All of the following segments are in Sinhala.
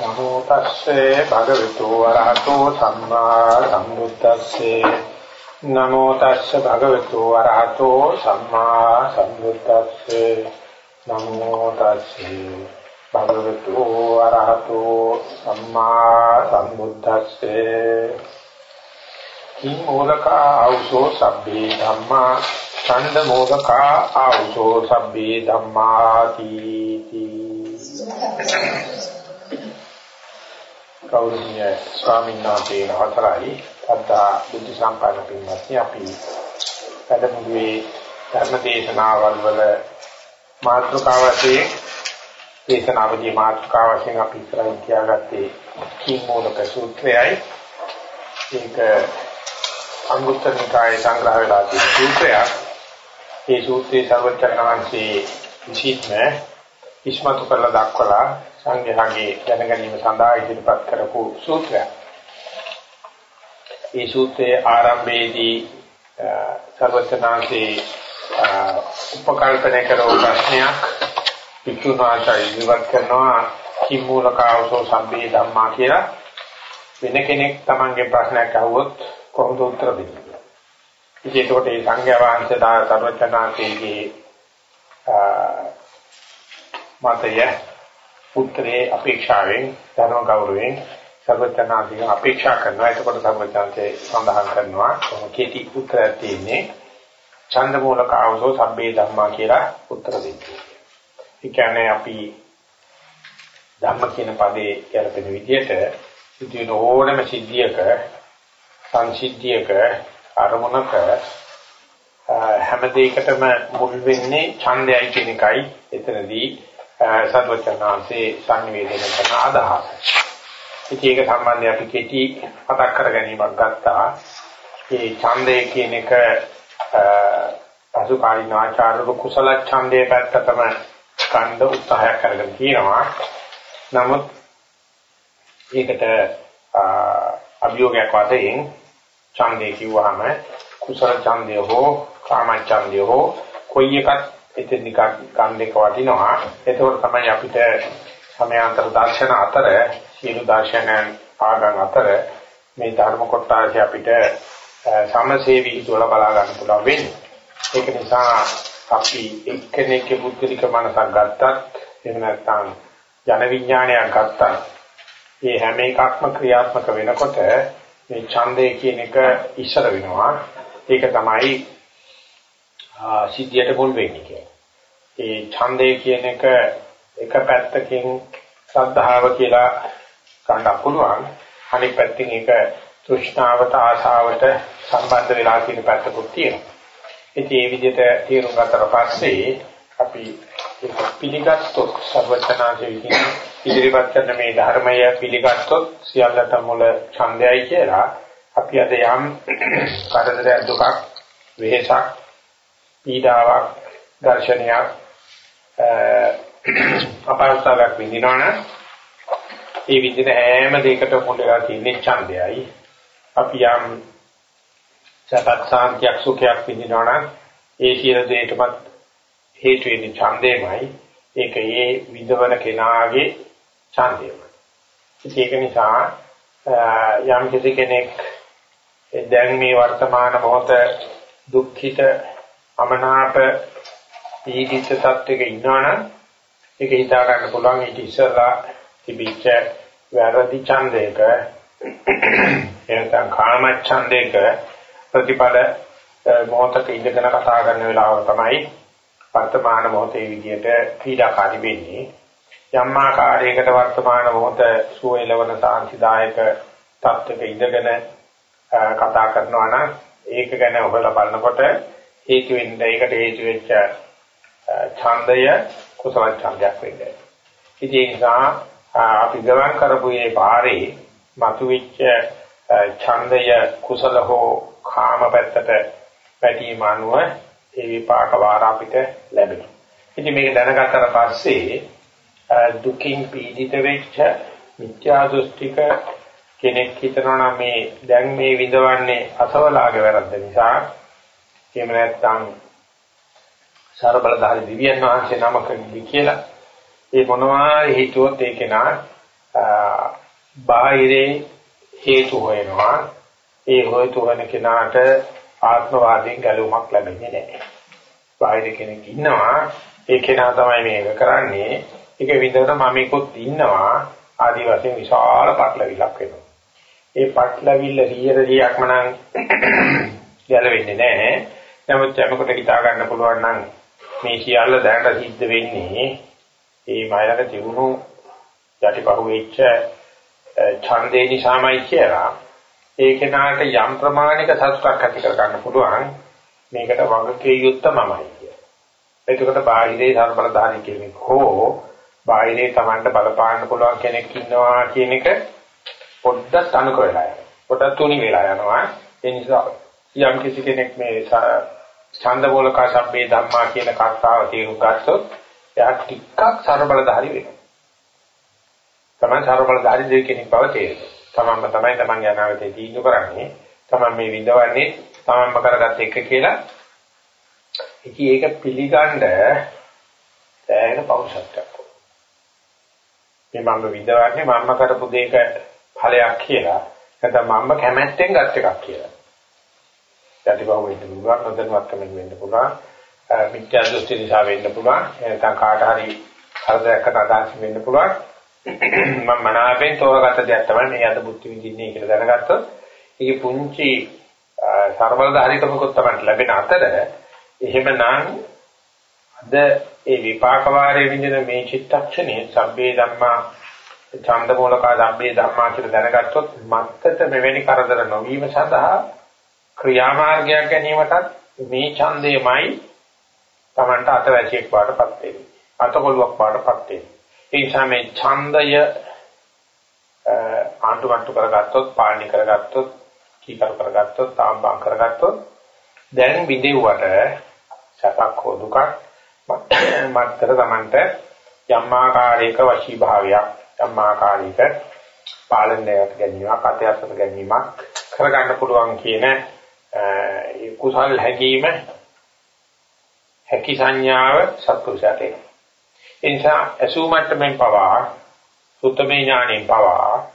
නමෝ තස්සේ භගවතු වරහතෝ සම්මා සම්බුද්දස්සේ නමෝ තස්සේ භගවතු වරහතෝ සම්මා සම්බුද්දස්සේ නමෝ තස්සේ භගවතු වරහතෝ සම්මා සම්බුද්දස්සේ කිං මෝලකා ආවුසෝ සබ්බේ ධම්මා ඡන්ද මෝලකා ආවුසෝ සබ්බේ ධම්මා තීති කෞරණීය ස්වාමීන් වහන්සේ නවතරයි අදා බුද්ධ සම්පන්න පින්වත්නි. අපි වැඩමුළුවේ ධර්ම දේශනාවල් වල මාතෘකාවසේ දේශනාවදී මාතෘකාවසෙන් අපි ඉස්සරහින් තියාගත්තේ කීමෝලක සූත්‍රයයි. ඒක අංගුත්තර නිකායේ සංග්‍රහ වෙලා තියෙන සූත්‍රයක්. ඒ සූත්‍රයේ සර්වචනංශේ විශේෂම ඉස්මතු කරලා දක්වලා සංඝයාගේ දැනගැනීම සඳහා ඉදිරිපත් කරපු සූත්‍රයක්. මේ සූත්‍රයේ ආරම්භයේදී සර්වචනාංශේ උපකල්පන කරව ප්‍රශ්නයක් පිටුනාචාර්ය ඉදිරිපත් කරනවා කිමූලකාවසෝ සම්බේ ධම්මා කියලා වෙන කෙනෙක් Tamange ප්‍රශ්නයක් අහුවොත් කොහොමද උත්තර දෙන්නේ? ඉතින් ඒකට මේ සංඝයා වහන්සේ දා සර්වචනාංශයේ මතය උත්තරේ අපේක්ෂාවෙන් ධර්ම ගෞරවයෙන් සර්වඥාන්තිය අපේක්ෂා කරනවා. එතකොට සර්වඥාන්තේ සඳහන් කරනවා කෙටි උත්තරයක් තියෙන්නේ ඡන්ද මූලක ආවසෝ සබ්බේ ධම්මා කියලා උත්තර දෙන්නේ. ඒ කියන්නේ අපි ධම්ම කියන පදේ ගැලපෙන විදිහට සිදුවෙන ඕනම සිද්ධියක සංසිද්ධියක අරමුණක හැම දෙයකටම මුල් වෙන්නේ ඡන්දයයි කියන එකයි එතනදී සර්වචනාංශේ සංවේදනය කරන අදහස. ඉතින් ඒක සම්බන්ධයෙන් අපි කෙටි මතක් කර ගැනීමක් ගත්තා. මේ ඡන්දය කියන එක පසුකාලීන ආචාර්යක කුසල ඡන්දයේ පැත්තටම ස්කන්ධ උත්සාහය කරගෙන තියෙනවා. නමුත් ඒකට අභියෝගයක් වශයෙන් ඡන්දේ කිව්වහම කුසල ඡන්දය හෝ කාම ඡන්දය හෝ කොයි එකත් එතෙන් ගන්න එක වටිනවා. ඒකෝර තමයි අපිට සමයාන්තර දර්ශන අතර සියලු දර්ශනයන් ආගම් අතර මේ ධර්ම කොටාශය අපිට සමසේවී තුල බලා ගන්න පුළුවන් වෙන්නේ. ඒක නිසා අපි එක්කෙනෙක්ගේ බුද්ධික මනසක් ගත්තත් එහෙම නැත්නම් ජන විඥානයක් ගත්තත් මේ හැම එකක්ම ක්‍රියාත්මක වෙනකොට මේ ඡන්දය කියන එක ඉස්සර වෙනවා. ඒක තමයි සිද්ධියට මුල් වෙන්නේ කියලා. ඒ ඡන්දය කියන එක එක පැත්තකින් ශ්‍රද්ධාව කියලා ගන්න පුළුවන්. අනිත් පැත්තකින් ඒක තෘෂ්ණාවට ආශාවට සම්බන්ධ වෙලා තියෙන පැත්තකුත් තියෙනවා. ඉතින් මේ විදිහට තේරුම් ගත්තට පස්සේ අපි ඒක පිළිගත්තොත් සර්වචනාදී විදිහ ඉදිරිපත් කරන මේ ධර්මය පිළිගත්තොත් සියල්ලට මුල ඡන්දයයි කියලා අපි අද යම් කරදරයක් දුකක් වෙහසක් පීඩාවක් දර්ශනයක් අපහසුතාවක් විඳිනවනම් ඒ විදිහට හැම දෙයකට මුලලා තියෙන ඡන්දයයි. අපි යම් සපත් සාන්තියක් සුඛයක් විඳිනවනම් ඒ සියලු දෙයකටම හේතු වෙන්නේ ඡන්දෙමයි. ඒක ඒ විඳවන කෙනාගේ ඡන්දයමයි ඒක නිසා යම් කෙනෙක් දැන් මේ වර්තමාන මොහොත දුක්ඛිත අමනාප පීඩිත තත්වයක ඉන්නවනම් ඒක හිතා ගන්න පුළුවන්. ඊට ඉස්සරලා තිබිච්ච වැරදි ඡන්දයක එනකම් කාම ඡන්දයක ප්‍රතිපල මොහතක ඉඳගෙන කතා කරන වෙලාව තමයි වර්තමාන මොහොතේ විදියට පීඩාකාරී වෙන්නේ. යම් ආකාරයකට වර්තමාන මොහොත සුවයලවන සාන්තිදායක තත්ත්වයක ඉඳගෙන කතා කරනවා නම් ඒක ගැන ඔබලා බලනකොට හේතු වෙන්න ඒකට හේතු වෙච්ච ඡන්දය කුසල ඡන්දයක් වෙන්නේ. ඉතින් ඒ නිසා අපි ගමන් කරපු මේ පාරේ මතුවෙච්ච ඡන්දය කුසල හෝ කාම පැත්තට පැටීම අනුව ඒ විපාක වාර අපිට ලැබෙනවා. ඉතින් මේක දැනගත්තට පස්සේ දුකින් පීඩිත වෙච්ච මිත්‍යා දෘෂ්ටික කෙනෙක් හිතනවා නම් මේ දැන් මේ විඳවන්නේ අසවලාගේ වැරද්ද නිසා එහෙම නැත්නම් සරබලධාරී දිව්‍යන් වහන්සේ නමකදී කියලා ඒ මොනවා හේතුවත් ඒක නා බාහිරේ හේතු හොයනවා. ඒ හේතු හොයන කෙනාට ආත්මවාදයෙන් ගැලවීමක් ලැබෙන්නේ නැහැ. බාහිර කෙනෙක් ඉන්නවා ඒ කෙනා තමයි මේක කරන්නේ. ඒක විඳවන මමෙකුත් ඉන්නවා. ආදි වශයෙන් විශාල පටලවිලක් වෙනවා. ඒ පටලවිල්ල 100%ක්ම නම් ගැලවෙන්නේ නැහැ. නමුත් යමකට හිතා ගන්න පුළුවන් නම් මේ සියල්ල දැනට සිද්ධ වෙන්නේ ඒ මයලක තිබුණු යටිපහුව වෙච්ච ඡන්දේ නිසාමයි කියලා ඒ කෙනාට යම් ප්‍රමාණික සතුටක් ඇති කර ගන්න පුළුවන් මේකට වගකී යුත්ත මමයි කියලා. එතකොට බාහිරේ සර්බලධාරී කෙනෙක් හෝ බාහිරේ Tamanට බලපාන්න පුළුවන් කෙනෙක් ඉන්නවා කියන එක පොඩ්ඩක් අනුක වෙලා යනවා. පොඩ්ඩක් තුනි වෙලා යනවා. ඒ නිසා යම් කිසි කෙනෙක් මේ ඡන්දමූලක සම්බේ ධම්මා කියන කතාව තේරුම් ගත්තොත් එයා ටිකක් සර්බලධාරී වෙනවා. තමයි සර්බලධාරී දෙය කෙනෙක් බව තේරෙනවා. තමන්ම තමයි තමන් යනාගතේ තීන්දුව කරන්නේ. තමන් මේ විඳවන්නේ තමන්ම කරගත්ත එක කියලා. ඉතින් ඒක පිළිගන්න දැන පෞෂත්වයක්. මේ මම විඳවන්නේ මම කරපු දෙයක ඵලයක් කියලා. නැත්නම් මම කැමැත්තෙන් ගත් එකක් කියලා. යටිපහුව වෙන්න පුළුවන්, නොදැනුවත්කමින් වෙන්න පුළුවන්, මිත්‍යා දෘෂ්ටි නිසා වෙන්න පුළුවන්, නැත්නම් කාට හරි කරදරයකට අදහස් වෙන්න පුළුවන්. මම මනාවෙන් තෝරගත්ත දෙයක් තමයි මේ අද බුද්ධ විදින්නේ කියලා දැනගත්තොත් ඒකේ පුංචි සර්වලධාරිකමකුත් තමයි ලැබෙන අතර එහෙමනම් අද ඒ විපාක වාරයේ විඳින මේ චිත්තක්ෂණේ සබ්බේ ධම්මා ඡන්ද මූලක සබ්බේ ධම්මා කියලා දැනගත්තොත් මත්තට මෙවැනි කරදර නොවීම සඳහා ක්‍රියාමාර්ගයක් ගැනීමටත් මේ ඡන්දයමයි Tamanට අතවැසියෙක් වාටපත් වෙන්නේ. අතකොළුවක් වාටපත් වෙන්නේ. ඒ නිසා මේ ඡන්දය ආණ්ඩුවන්තු කරගත්තොත් පාලනය කරගත්තොත් කීකරු කරගත්තොත් තාම්බම් කරගත්තොත් දැන් විදෙව්වට සපක් හෝ දුකක් මත්තර තමන්ට යම් ආකාරයක වශී භාවයක් යම් ආකාරයක පාලනයක් ගැනීමක් අධ්‍යාත්මක ගැනීමක් කරගන්න පුළුවන් කියන ඒ කුසල් හැකීම හැකි සංඥාව සත්පුරුෂයාට එනවා ඒ නිසා අසුමට්ටමෙන් පවා සුත්තමේ ඥාණයෙන් පවා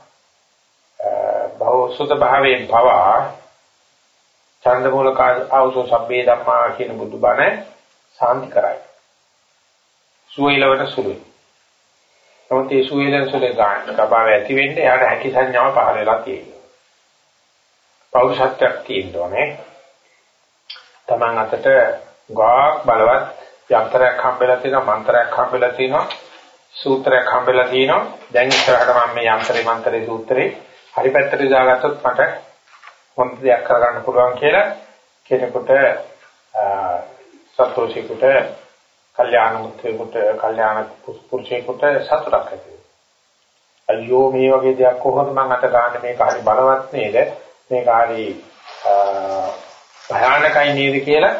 බහව සුත භාවයෙන් පවා ඡන්ද මූලක ආවසෝ සබ්බේ ධම්මා කියන බුදුබණ සාන්ති කරයි. සුවයලවට සුළුයි. නමුත් ඒ සුවයලන සුලේ ගන්න කපාව ඇති වෙන්නේ එයාට හැකි සංඥාව පහළ වෙලා තියෙනවා. පෞරුෂත්වයක් තියෙනෝනේ. Taman අතට ගාක් බලවත් යන්ත්‍රයක් හම්බෙලා තියෙනවා මන්ත්‍රයක් හම්බෙලා තියෙනවා සූත්‍රයක් හම්බෙලා තියෙනවා. දැන් ඉස්සරහට මම මේ යන්ත්‍රේ මන්ත්‍රේ සූත්‍රේ හරි පැත්තට දාගත්තොත් මට හොඳ දෙයක් කරගන්න පුළුවන් කියලා කෙනෙකුට සතුටුසිකුට කල්යාණ මුත්‍රේකට කල්යාණ පුරුෂයෙකුට සතුටක් ඇති අයියෝ මේ වගේ දෙයක් කොහොමද මම අත ගන්න? මේක හරි බලවත් නේද? මේක හරි භයානකයි නේද කියලා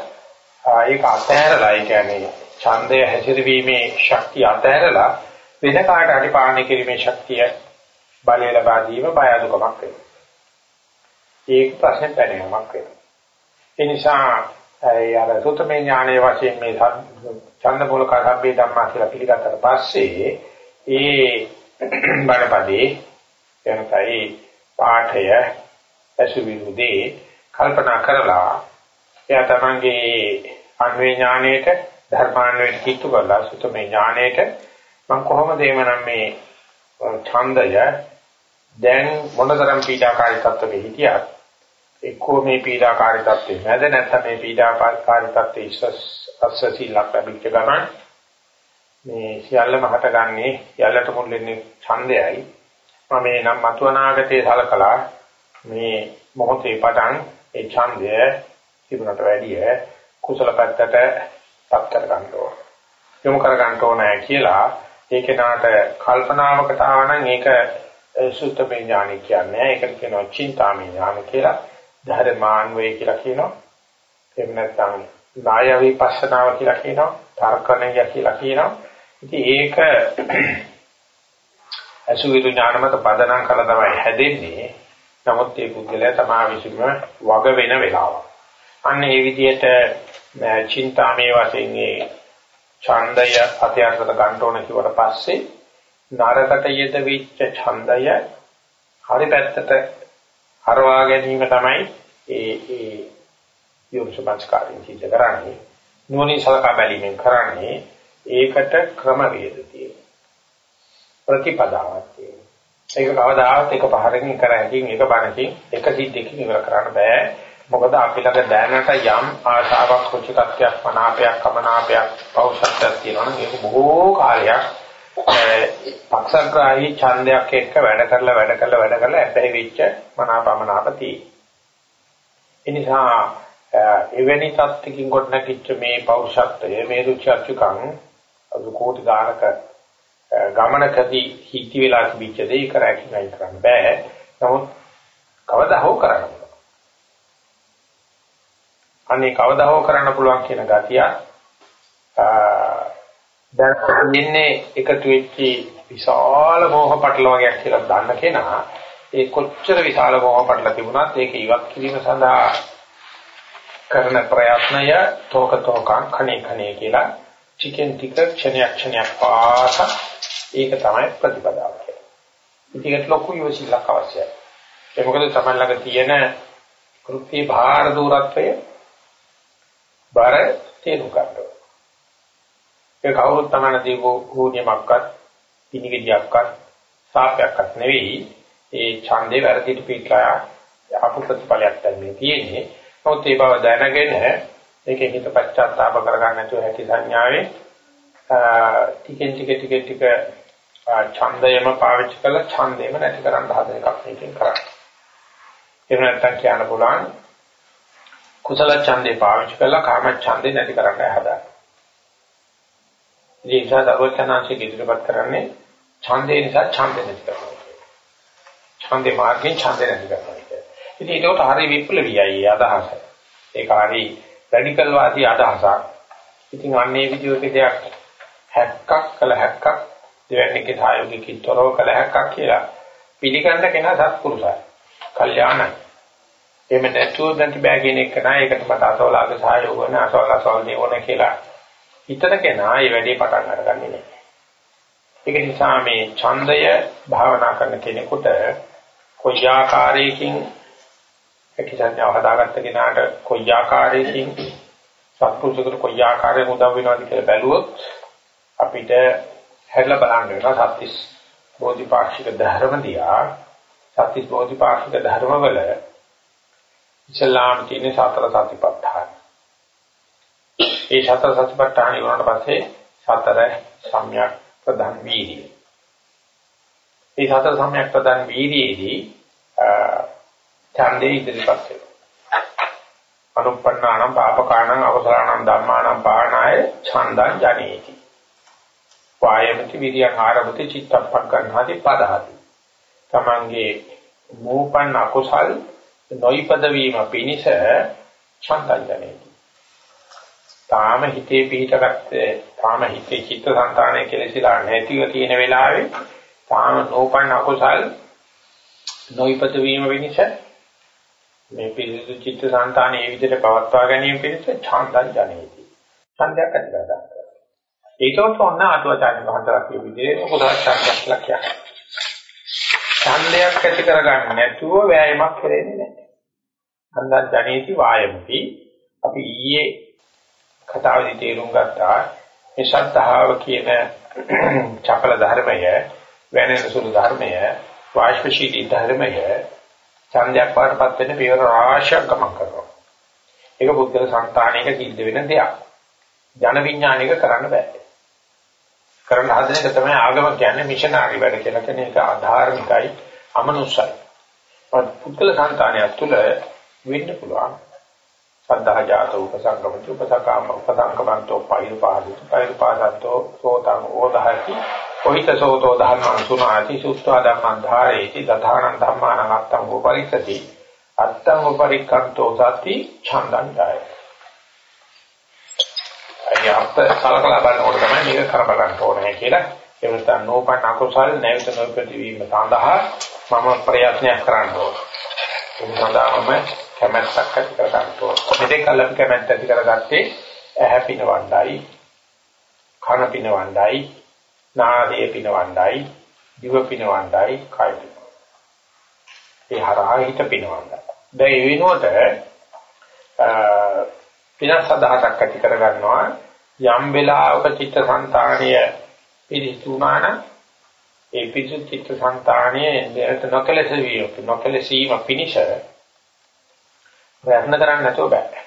ඒක අතහැරලා ඒ කියන්නේ ඡන්දය හැසිරවීමේ ශක්තිය අතහැරලා වෙන කාට හරි පාලනය කිරීමේ ශක්තිය බලය ලබා දීම බය අදුකමක් වෙනවා. ඒක ප්‍රශ්නේ පැනීමක් වෙනවා. ඒ නිසා ඒ අර සුතමේ ඥානයේ වශයෙන් මේ ඡන්ද මූලක සම්බේ ධම්මා කියලා පිළිගත්තට පස්සේ ඒ බණපදේ එනකයි පාඨය අසුවිරුදී කල්පනා කරලා එයා තමන්ගේ අන්වේ ඥාණයට ධර්මාන්වයට කිට්ටු කරලා සුතමේ ඥාණයට මම කොහොමද එමනම් මේ ඡන්දය දැන් මොනතරම් පීඩාකාරී තත්ත්වෙ හිටියත් එක්කෝ මේ පීඩාකාරී තත්ත්වෙ නැද නැත්නම් මේ පීඩාකාරී තත්ත්වෙ ඉස්සසී ලක්ෂිත ගමන් මේ සියල්ලම හටගන්නේ යල්ලට මුල් වෙන්නේ ඡන්දයයි. මම මේ නම් මතුවනාගතේ සලකලා මේ මොහොතේ පටන් ඒ ඡන්දය තිබුණට වැඩිය කුසල පැත්තට පත් කර ගන්න ඕන. යොමු කර ගන්න ඕනේ කියලා ඒක නාට කල්පනාවකට ආවනම් ඒක සුත්තමේ ඥානයි කියන්නේ. ඒකට කියනවා චින්තාමේ ඥාන කියලා. ධර්මාන්වේ කියලා කියනවා. එහෙම නැත්නම් නාය විපස්සනාව කියලා කියනවා. තර්කණය කියලා කියනවා. ඉතින් ඒක අසුවිරු ඥානමත පදනම් කළා තමයි හැදෙන්නේ. නමුත් මේ පුද්ගලයා තමා විසින්ම වග වෙන වෙලාවක්. අන්න ඒ විදිහට චින්තාමේ වශයෙන් ඒ ඡන්දය අධ්‍යාත්මක ගන්න ඕන කිව්වට පස්සේ නරකට යෙද වෙච්ච ඡන්දය හරි පැත්තට හරවා ගැනීම තමයි ඒ ඒ යොමුසමස්කාරයෙන් සිද්ධ කරන්නේ. නුවණින් සලකා බැලීමෙන් කරන්නේ ඒකට ක්‍රම වේද තියෙනවා. ප්‍රතිපදාවක් තියෙනවා. ඒක කවදාවත් එක පහරකින් කර හැකින් එක බණකින් එක සිද්ධකින් ඉවර කරන්න බෑ. මොකද අපි ළඟ දැනට යම් ආශාවක් කුචිතත්වයක් මනාපයක් කමනාපයක් පෞෂත්වයක් තියෙනවා නම් ඒක බොහෝ කාලයක් පක්ෂග්‍රාහී ඡන්දයක් එක්ක වැඩ කරලා වැඩ කරලා වැඩ කරලා ඇබ්බැහි වෙච්ච මනාපමනාප තියෙනවා. ඒ නිසා එවැනි තත්ත්වකින් කොට නැගිච්ච මේ පෞරුෂත්වය මේ රුචර්චුකම් අදු කෝටි ගානක ගමනකදී හිටි වෙලා තිබිච්ච දේ කරකින් අයින් කරන්න බෑ. නමුත් කවදා හෝ කරන්න පුළුවන්. අනේ කවදා හෝ කරන්න පුළුවන් කියන ගතිය දැන් ඉන්නේ එකතු වෙච්ච විශාල මෝහ පටල වගේක් කියලා දන්න කෙනා ඒ කොච්චර විශාල මෝහ පටල තිබුණත් ඒක ඉවත් කිරීම සඳහා කරන ප්‍රයත්නය තෝක තෝකං කණේ කණේ කියලා ටිකෙන් ටික ක්ෂණයක් ක්ෂණයක් පාස ඒක තමයි ප්‍රතිපදාව කියන්නේ. ඉතින් ලොකු යොසිලක් අවශ්‍යයි. ඒ මොකද තමයි ළඟ තියෙන කෘත්‍ය භාර දූරත්වය බාර තේරුම් ගන්නවා. ඒ කවුරුත් තමයි දීපෝ ගුණ්‍යමක්වත් පිනිගියක්වත් සාපයක්වත් නෙවෙයි. ඒ ඡන්දේ වැරදිට පිටලා අපු ප්‍රතිඵලයක් තමයි තියෙන්නේ. නමුත් ඒ බව දැනගෙන ඒකේ හිත පශ්චාත්තාප කරගන්න නැතුව හැකි සංඥාවේ ටිකෙන් ටික ටික ටික ඡන්දයම පාවිච්චි කරලා ඡන්දෙම නැති කරන්න හදන එකක් මේකෙන් කරන්නේ. එහෙම නැත්නම් කියන්න පුළුවන් කුසල ඡන්දේ පාවිච්චි කරලා කාම ඡන්දේ නැති කරන්න හදා. ඉතින් ඒ නිසා දවචනාංශයේ ඉදිරිපත් කරන්නේ ඡන්දේ නිසා ඡන්දේ නැති කරනවා. ඡන්දේ මාර්ගයෙන් ඡන්දේ නැති කරනවා. ඉතින් ඒකට හරි විප්ලවීයයි අදහස. ඒක හරි රැඩිකල් වාදී අදහසක්. ඉතින් අන්නේ විදිහේ දෙයක් හැක්කක් කළ හැක්කක් දෙවන්නේගේ සහයෝගිකින් තොරව කළ හැක්කක් කියලා පිළිගන්න කෙනා සත්පුරුෂයි. කල්යාණයි. එහෙම නැතුව දැන් බෑ කියන එක නෑ ඒකට මට අසවලාගේ සහයෝග වෙන අසවල අසවල දේවන කියලා හිතන කෙනා මේ වැඩේ පටන් අරගන්නේ නෑ. ඒක නිසා මේ ඡන්දය භාවනා කරන කෙනෙකුට කොයි ආකාරයකින් එකිසඤ්ඤාව හදාගත්ත කෙනාට කොයි ආකාරයකින් සත්පුරුෂකට කොයි ආකාරයෙන් උදව් වෙනවද කියලා බැලුවොත් අපිට හැරලා බලන්න වෙනවා සත්‍තිස් බෝධිපාක්ෂික ධර්ම දියා සත්‍තිස් බෝධිපාක්ෂික ධර්ම වල ඉස්ලාම් කියන්නේ සතර සතිපට්ඨාන. ඒ සතර සතිපට්ඨාන ඉවරනට පස්සේ සතර සම්‍යක් ප්‍රධාන වීර්යය. මේ සතර සම්‍යක් ප්‍රධාන වීර්යයේදී ඡන්දේ ඉදිරිපත් වෙනවා. අනුප්පන්නානම් පාපකාණං අවසරාණං ධම්මාණං පාණාය ඡන්දං ජනේති. වායමති විරියං ආරභති චිත්තප්පංකණ්හාති පදහති. තමන්ගේ මූපන් අකුසල් නොයිපද වීම පිණිස ඡන්දං ජනේති. තාම හිතේ පිහිටගත්තේ තාම හිතේ චිත්ත සංතානය කෙලෙසිලා නැතිව තියෙන වෙලාවේ තාම නෝපන් අකුසල් නොයිපද වීම වෙනස මේ පිළිසු චිත්ත සංතානයේ මේ විදිහට පවත්වා ගැනීම පිණිස ඡන්දං ජනේති. ඡන්දයක් ඇති කරගන්න. ඒකවත් ඔන්න ආතුවාචාර්ය මහන්තලා කිය විදිහේ කුසල ඡන්දයක් ලක්ෂයක්. ඡන්දයක් ඇති කරගන්න නැතුව වෑයමක් කරෙන්නේ නැහැ. ඡන්දං ජනේති වායමති. අපි ඊයේ කතාවේදී තේරුම් ගත්තා මේ ශ්‍රද්ධාව කියන චපල ධර්මය වෙනෙන සුළු ධර්මය වාෂ්පශීලී ධර්මය ඡන්දයක් පාටපත් වෙන පියවර රාශියක් ගමන් කරනවා. ඒක බුද්ධ සංතානයක සිද්ධ වෙන දෙයක්. ජන විඥානික කරන්න බෑ. කරන්න හදන එක තමයි ආගම කියන්නේ මිෂනාරි වැඩ කියලා කියන එක ආධාර්මිකයි අමනුෂ්‍යයි. පුද්ගල සංතානය තුළ වෙන්න පුළුවන්. සද්ධා ජාත උපසංගමතු උපසකාම උපසංගමන්තෝ පෛරුපාදිත පෛරුපාදන්තෝ සෝතං ඕදහති කොහිත සෝතෝ ධම්මං සුනාති සුත්වා ධම්මං ධාරේති දධානං ධම්මානං අත්තං උපරික්ඛති අත්තං උපරික්ඛන්තෝ සති ඡන්දං ජාය අයියාත් සලකලා බලනකොට තමයි මේක කර බලන්න ඕනේ කියලා. ඒ නිසා නෝපන් අකුසල් නැවත නොපති වීම සඳහා මම ප්‍රයත්නයක් කරන්න ඕනේ. ඒ සඳහාම කැමැත්තක් ඇති කර ගන්න ඕනේ. මෙතෙක් කල අපි කැමැත්ත ඇති කරගත්තේ ඇහැ පිනවණ්ඩයි කන පිනවණ්ඩයි නාසය පිනවණ්ඩයි, දිව පිනවණ්ඩයි, කය පිනවණ්ඩයි. ඒ හරහා හිත පිනවන්න. දැන් ඒ වෙනුවට පිනස් අදහසක් ඇති කරගන්නවා යම් වෙලාවක චිත්තසංතානීය පිරිසුනා නම් ඒ පිරිසු චිත්තසංතානීය දෙයට නොකලස විය නොකලසීම පිනිෂ ප්‍රයත්න කරන්න නැතුව බෑ.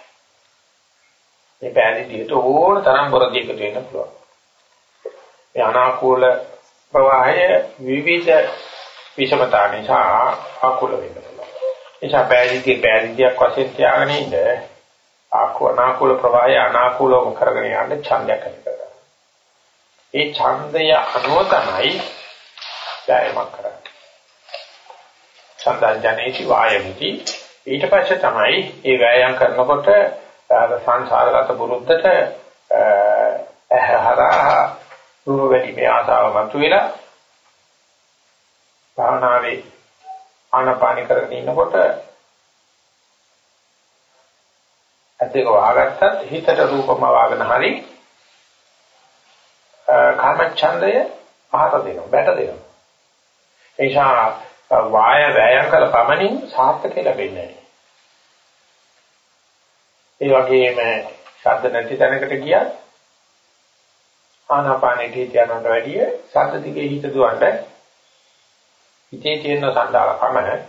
මේ පෑදීට ඕන තරම් බොරදියකට වෙන්න පුළුවන්. මේ අනාකූල ප්‍රවාහය විවිධ විෂමතා නිසා අකුල වෙන්න පුළුවන්. නිසා පෑදීති පෑදීතියක් වශයෙන් තියාගෙන ඉඳ අනාකූල ප්‍රවාහය අනාකූලව කරගෙන යන්න ඡන්දයක් ඇති කරගන්න. ඒ ඡන්දය අනුව තමයි වෑයමක් කරන්නේ. ඡන්දං ජනේති වායමිති ඊට පස්සේ තමයි මේ වෑයම් කරනකොට සංසාරගත බුරුද්දට ඇහැහරා රූප වැඩි මේ ආසාව මතුවෙලා භාවනාවේ ආනපාන කරගෙන ඉන්නකොට ඇත්තක වහගත්තත් හිතට රූපම වාගෙන හරි කාමච්ඡන්දය පහත දෙනවා බැට දෙනවා. ඒ නිසා වාය වෑයම් කළ පමණින් සාර්ථක ලැබෙන්නේ නැහැ. ඒ වගේම ශබ්ද නැති තැනකට ගියත් ආනාපානෙට හිත යනවට වැඩිය ශබ්ද දිගේ හිත දුවන්න හිතේ තියෙන සඳහා පමණ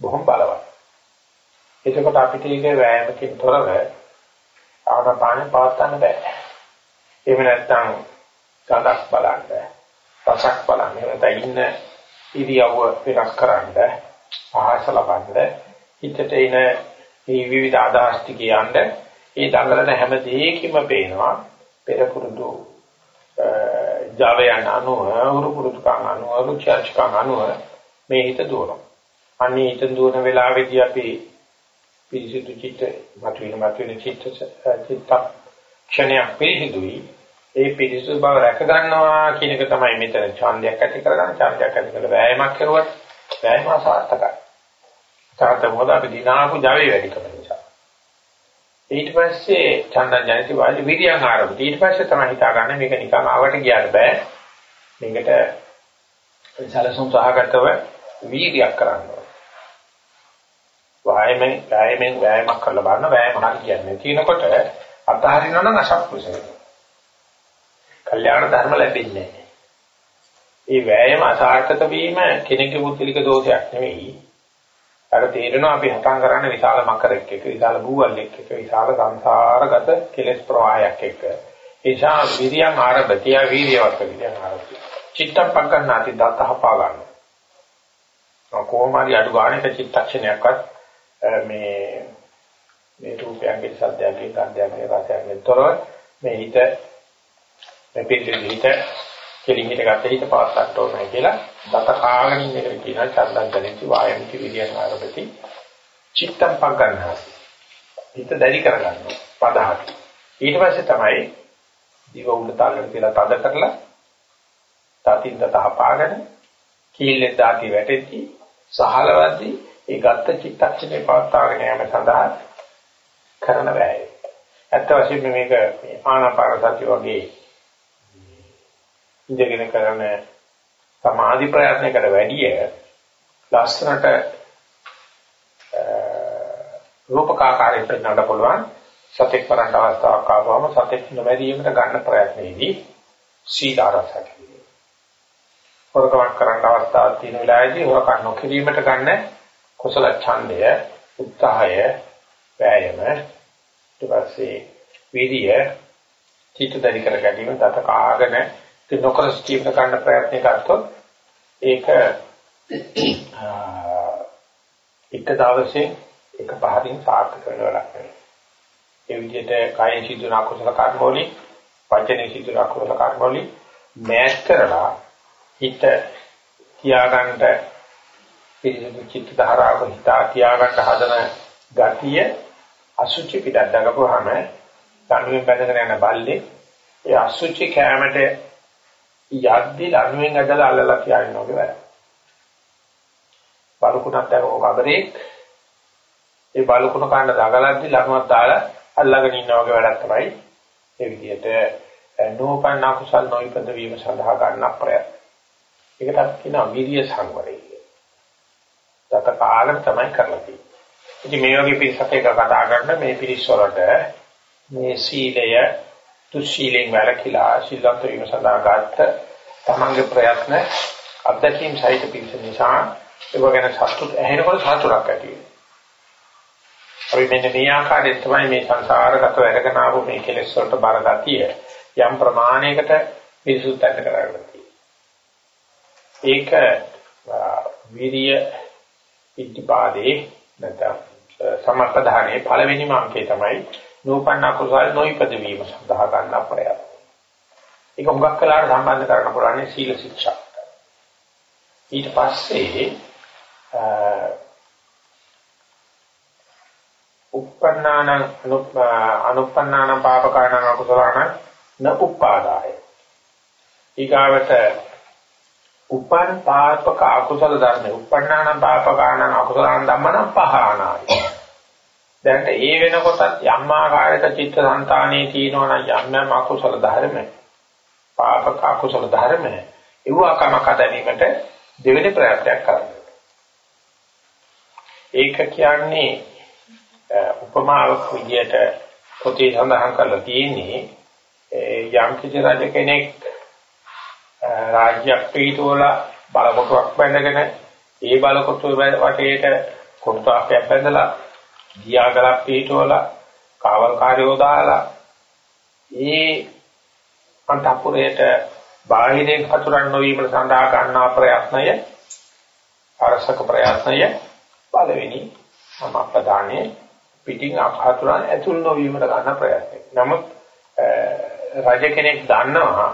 බොහොම බලවත්. එතකොට අපිට ඒක වෑයමකින් තොරව ආනාපානෙ පවත්වන්න බෑ. එහෙම නැත්නම් ගඳක් බලන්න, රසක් බලන්න, එහෙම ඉන්න ඉරියව්ව වෙනස් කරන්න, පහස ලබන්න, හිතට එන මේ විවිධ අදහස් ටික යන්න ඒ දඟලන හැම දෙයකින්ම පේනවා පෙර පුරුදු ජාවයන් අනුව උරු පුරුදුකම් අනුව රුචර්චකම් අනුව මේ හිත දුවනවා. අන්නේ හිත දුවන වෙලාවේදී අපි පිරිසිදු චිත්ත මතුවෙන මතුවෙන චිත්ත චිත්ත ක්ෂණයක් පිරිසිදුයි ඒ පිරිසිදු බව රැක ගන්නවා කියන එක තමයි මෙතන ඡන්දයක් ඇති කරගන්න ඡන්දයක් ඇති කරලා වෑයමක් කරුවත් වෑයම සාර්ථකයි. තාත මොකද අපි දිනාපු Java වැඩිකම නිසා. ඊට පස්සේ චන්දන ජනිත වාදි විද්‍යාංග ආරම්භ. ඊට පස්සේ තමයි හිතාගන්නේ මේක නිකන් ආවට ගියාට බෑ. මේකට සැලසුම් සහගතව වීර්යයක් කරන්න ඕනේ. වායමෙන් වායමෙන් වෑයමක් කරලා බලන්න වෑයම හරි කියන්නේ. තිනකොට අතහරිනවා නම් අශක්කුසල. කල්යාණ ධර්ම ලැබෙන්නේ නැහැ. ඒ වෑයම අසාර්ථක වීම කෙනෙකුගේ බුද්ධිලික දෝෂයක් නෙවෙයි. අර තේරෙනවා අපි හතන් කරන්නේ විශාල මකරෙක් එක්ක විශාල බූවල්ෙක් එක්ක විශාල සංසාරගත කෙලෙස් ප්‍රවාහයක් එක්ක. ඒෂා විරියන් ආරම්භතිය වීර්යවත් විරියන් ආරම්භය චිත්තම් පංකන්නාති දත්තහපා ගන්නවා කොහොමරි අඩු ගානක චිත්තක්ෂණයක්වත් මේ මේ රූපයන්ගේ සද්දයන්ගේ ගන්ධයන්ගේ රසයන්ගේ තොරව මේ හිත මේ පිළිදෙ හිත කෙලින් හිට ගත්ත හිත පාස්සන්න ඕනේ කියලා. දත කාගෙන ඉන්න එකට කියනවා චන්දන් කලින්ති වායමිති විද්‍යාන ආරම්භති චිත්තම් පග්ගන්හාසි හිත දැඩි කරගන්නවා පදහට ඊට පස්සේ තමයි දිව උඩ තාලකට කියලා තද කරලා තාතින් තහපාගෙන කීල්ලේ දාටි වැටෙද්දි සහලවද්දි ඒ ගත්ත චිත්තක්ෂණේ පවත්වාගෙන යාම සඳහා කරන වැය. ඇත්ත වශයෙන්ම මේක ආනාපාන සති වගේ ඉඳගෙන කරන සමාධි ප්‍රයත්නයකට වැඩිය ලස්සනට රූපකාකාරයෙන් පෙන්වන්න පුළුවන් සතෙක් පරණ අවස්ථාවක් ආවම සතෙක් නොමැදීමට ගන්න ප්‍රයත්නයේදී සීල ආරක්ෂා කිරීම. හොරකමක් කරන්න අවස්ථාවක් තියෙන වෙලාවේදී හොරකම් නොකිරීමට ගන්න කුසල ඡන්දය, උත්සාහය, වෑයම, ඊට පස්සේ විරිය, චිත්තදරි කර ගැනීම දත කාගෙන ඒ නොකර ජීවිත ගන්න ප්‍රයත්න කරතොත් ඒක එක දවසේ එක පහකින් සාර්ථක වෙන වැඩක් නෙවෙයි. ඒ විදිහට කායෙන් සිදුවන අකුසල කර්ම වලින් වචනේ සිදුවන අකුසල කර්ම වලින් මෑච් කරලා හිත තියාගන්න පිළිසිදු චිත්ත ධාරාව හිතා තියාගන්න හදන ගතිය අසුචි පිටක් දගපුවාම ධනුවෙන් බැඳගෙන යන බල්ලේ ඒ අසුචි කැමට යද්දි ලණුවෙන් ඇදලා අල්ලලා තියාගෙන වගේ වැඩ. බලුකුණක් දැකෝ කබරේ ඒ බලුකුණ කන්න දගලද්දි ලණුවක් දාලා අල්ලගෙන ඉන්නා වගේ වැඩක් තමයි ඒ විදිහට නෝපන්න කුසල් නොයිපද වීම සඳහා ගන්න ප්‍රයත්න. ඒකට කියනවා විරිය සංවරය කියලා. දත දාගෙන තමයි කරලා තියෙන්නේ. ඉතින් මේ වගේ පිරිසක් එක කතා කරන මේ පිරිස් වලට මේ සීලය දුස්සීලෙන් වැළකීලා ශීලන්ත වීම සඳහා ගත්ත තමන්ගේ ප්‍රයත්න අත්දැකීම් සහිත පිරිස නිසා ඒක ගැන සතුට ඇහෙනකොට සතුටක් ඇති වෙනවා. අපි මෙන්න මේ ආකාරයෙන් තමයි මේ සංසාරගත වැඩගෙන ආපු මේ කෙලෙස් වලට බර ගතිය යම් ප්‍රමාණයකට පිරිසුදු තැන්න කරගන්න තියෙනවා. ඒක විරිය ඉද්ධිපාදේ නැත්නම් සමප්පදානේ පළවෙනිම අංකය තමයි නූපන්න කුසල නොයිපද වීම සඳහා ගන්න ප්‍රයත්න. ඒක උගක් කලාට සම්බන්ධ කරන්න පුරන්නේ සීල ශික්ෂා. ඊට පස්සේ uppannāna anuppannāna pāpakāna akusalaana න උපාදාය. ඊගාවට උපන් පාපක අකුසල ධර්ම uppannāna pāpakāna akusalaana ධම්මන පහානාය. දැන් ඒ වෙනකොටත් යම් ආකාරයක චිත්ත සංතානයේ තියෙනවා නම් යම් යම් අකුසල ධර්ම පාපක අකුසල ධර්ම ඒව කමක දැනීමට දෙවෙනි ප්‍රයත්නයක් කරනවා. ඒක කියන්නේ උපමාවක් විදියට පොතේ සඳහන් කරලා තියෙන්නේ යම් කිසි රජ කෙනෙක් රාජ්‍යයක් පිටවල බලකොටුවක් බැඳගෙන ඒ බලකොටුව වටේට කොටුවක් බැඳලා ගියාගලක් පිටවල කාවල්කාරයෝ දාලා ඒ අන්තපුරයට බාහිරයෙන් හතුරන් නොවීම සඳහා ගන්නා ප්‍රයත්නය අරසක ප්‍රයත්නය පළවෙනි මම ප්‍රධානයේ පිටින් අහතුරන් ඇතුල් නොවීමට ගන්න ප්‍රයත්නය. නමුත් රජ කෙනෙක් දන්නවා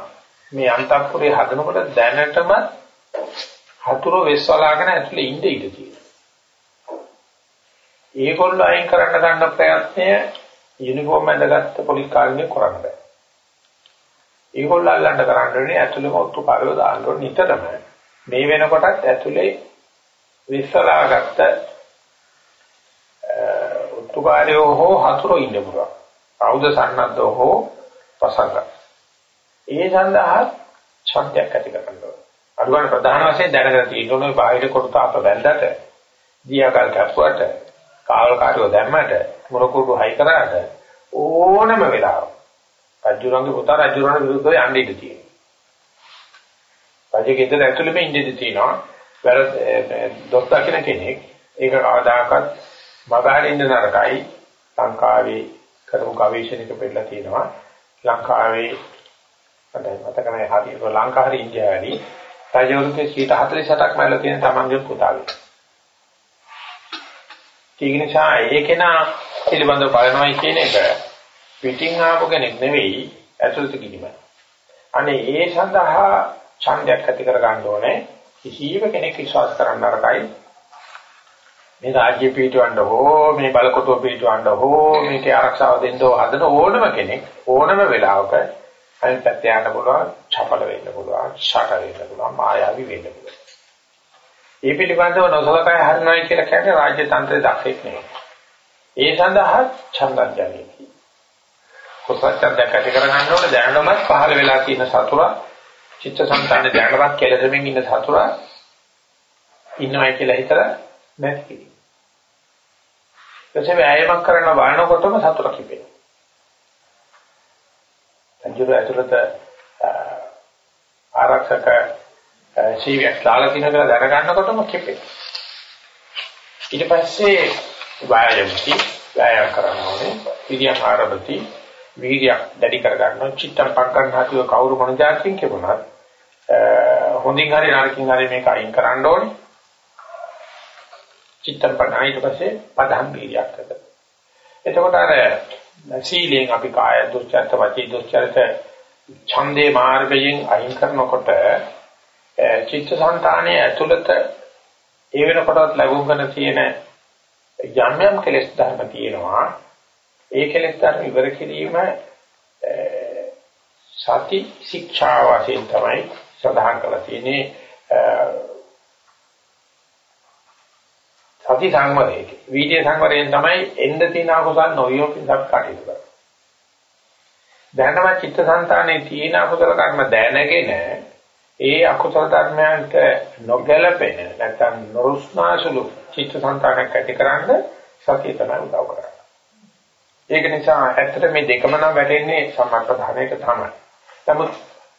මේ අන්තපුරේ හදනකොට දැනටම හතුරු වෙස්වලාගෙන ඇතුලේ ඉඳ ඉඳ තියෙනවා. ඒගොල්ලෝ අයින් කරන්න ගන්න ප්‍රයත්නය යුනිෆෝම් ඇඳගත්ත පොලිස් කාර්මිකයෙක් කරන්න බෑ. ඒගොල්ලෝ අල්ලන්න කරන්නේ ඇතුළේම ඔත්තු කාර්යය දාන්න ඕනේ නිතරම. මේ වෙනකොටත් ඇතුලේ විශ්වලාගත්ත ඔත්තුකාරයෝ හෝ හතුරෝ ඉන්න පුළුවන්. ආයුධ සන්නද්ධෝ හෝ පසංග. ඒ සඳහා ඡන්දයක් ඇති කරගන්නවා. අනුගමන ප්‍රධාන වශයෙන් දැනගෙන තියෙන්න ඕනේ බාහිර කොට අප බැලඳට දියාකල් කප්පුවට කාවල්කාරයෝ දැම්මට මොරකුඩු හයි කරාට ඕනම වෙලාවක රජුරන්ගේ පුතා රජුරන් විරුද්ධව යන්න ඉඩ තියෙනවා. රජෙක් ඉදලා ඇතුළෙම ඉන්න ඉඩ තියෙනවා. දොස් දකින්න කෙනෙක්. ඒක ආදාකත් මගහරින්න නරකයි. ලංකාවේ කරමු ගවේෂණයක පෙළලා තියෙනවා. ලංකාවේ මට මතක නැහැ හරියට ලංකාව හරි ඉන්දියාවේ. රජවරුන්ගේ 48ක් මැරලා තියෙන තමන්ගේ පුතාගේ. ඒක නිසා ඒකේනා පිළිබඳව බලනවායි කියන එක පිටින් ආපු කෙනෙක් නෙවෙයි ඇතුළත කිලිම. අනේ ඒ සඳහා ඡන්දයක් ඇති කර ගන්න ඕනේ කිසියම් කෙනෙක් විශ්වාස කරන්න අරකයි මේ රාජ්‍ය පීඨවන්න හෝ මේ බලකොටුව පීඨවන්න හෝ මේකේ ආරක්ෂාව දෙන්න හදන ඕනම කෙනෙක් ඕනම වෙලාවක අනිත් පැත්තේ යන්න පුළුවන් චපල වෙන්න පුළුවන් ෂට වෙන්න පුළුවන් මායාවි වෙන්න පුළුවන්. ඒ පිළිබඳව නොසලකා හරිනවයි කියලා කියන්නේ රාජ්‍ය තන්ත්‍රයේ දක්ෂෙක් නෙවෙයි. ඒ සඳහා ඡන්දජනී. කුසලච්ඡන්දයක් ඇති කරගන්න ඕනේ දැනනමත් පහළ වෙලා තියෙන සතුරා චිත්තසංතාන දැනවත් කෙලෙසමින් ඉන්න සතුරා ඉන්නවයි කියලා හිතලා නැති කිරි. එසේ වෑයමක් කරන බලනකොටම සතුට කිපෙනවා. සංජුර ඇතුළත ආරක්ෂක සීවියක් දාලා තියෙන කියලා දැනගන්නකොටම කිපෙනවා. ඊට පස්සේ වෑයමති වෑයම් කරනවානේ ඉරියම් ආරම්භති. වීර්යයක් දැඩි කර ගන්නවා. චිත්තම් පංකන්හාතිව කවුරු මොන જાතියින් කියුණත් හොඳින් හරි නරකින් හරි මේක අයින් කරන්න ඕනේ. චිත්තම් පණායිට පස්සේ පදම් වීර්යයක් කරනවා එතකොට අර සීලෙන් අපි කාය දුස්චරිත වචී දුස්චරිත ඡන්දේ මාර්ගයෙන් අයින් කරනකොට චිත්තසංතානයේ ඇතුළත ඒ වෙනකොටත් ලැබුම් තියෙන යම් යම් කෙලෙස් ධර්ම තියෙනවා. ඒ කෙලෙස් ධර්ම ඉවර කිරීම සති ශික්ෂා වශයෙන් තමයි සඳහන් කරලා තියෙන්නේ. සති සංවරයේ. වීර්ය සංවරයෙන් තමයි එන්න තියෙන අකුසල් නොවියෝ පිටක් කටයුතු කරන්නේ. දැනම චිත්තසංතානයේ තියෙන අකුසල කර්ම දැනගෙන ඒ අකුසල ධර්මයන්ට නොගැලපෙන නැත්නම් නොරුස්නාසුළු චිත්තසංතානයක් ඇතිකරන්න සතිය තමයි උදව් කරන්නේ. ඒක නිසා ඇත්තට මේ දෙකම නම් වැටෙන්නේ සම්මප්පදානයට තමයි. නමුත්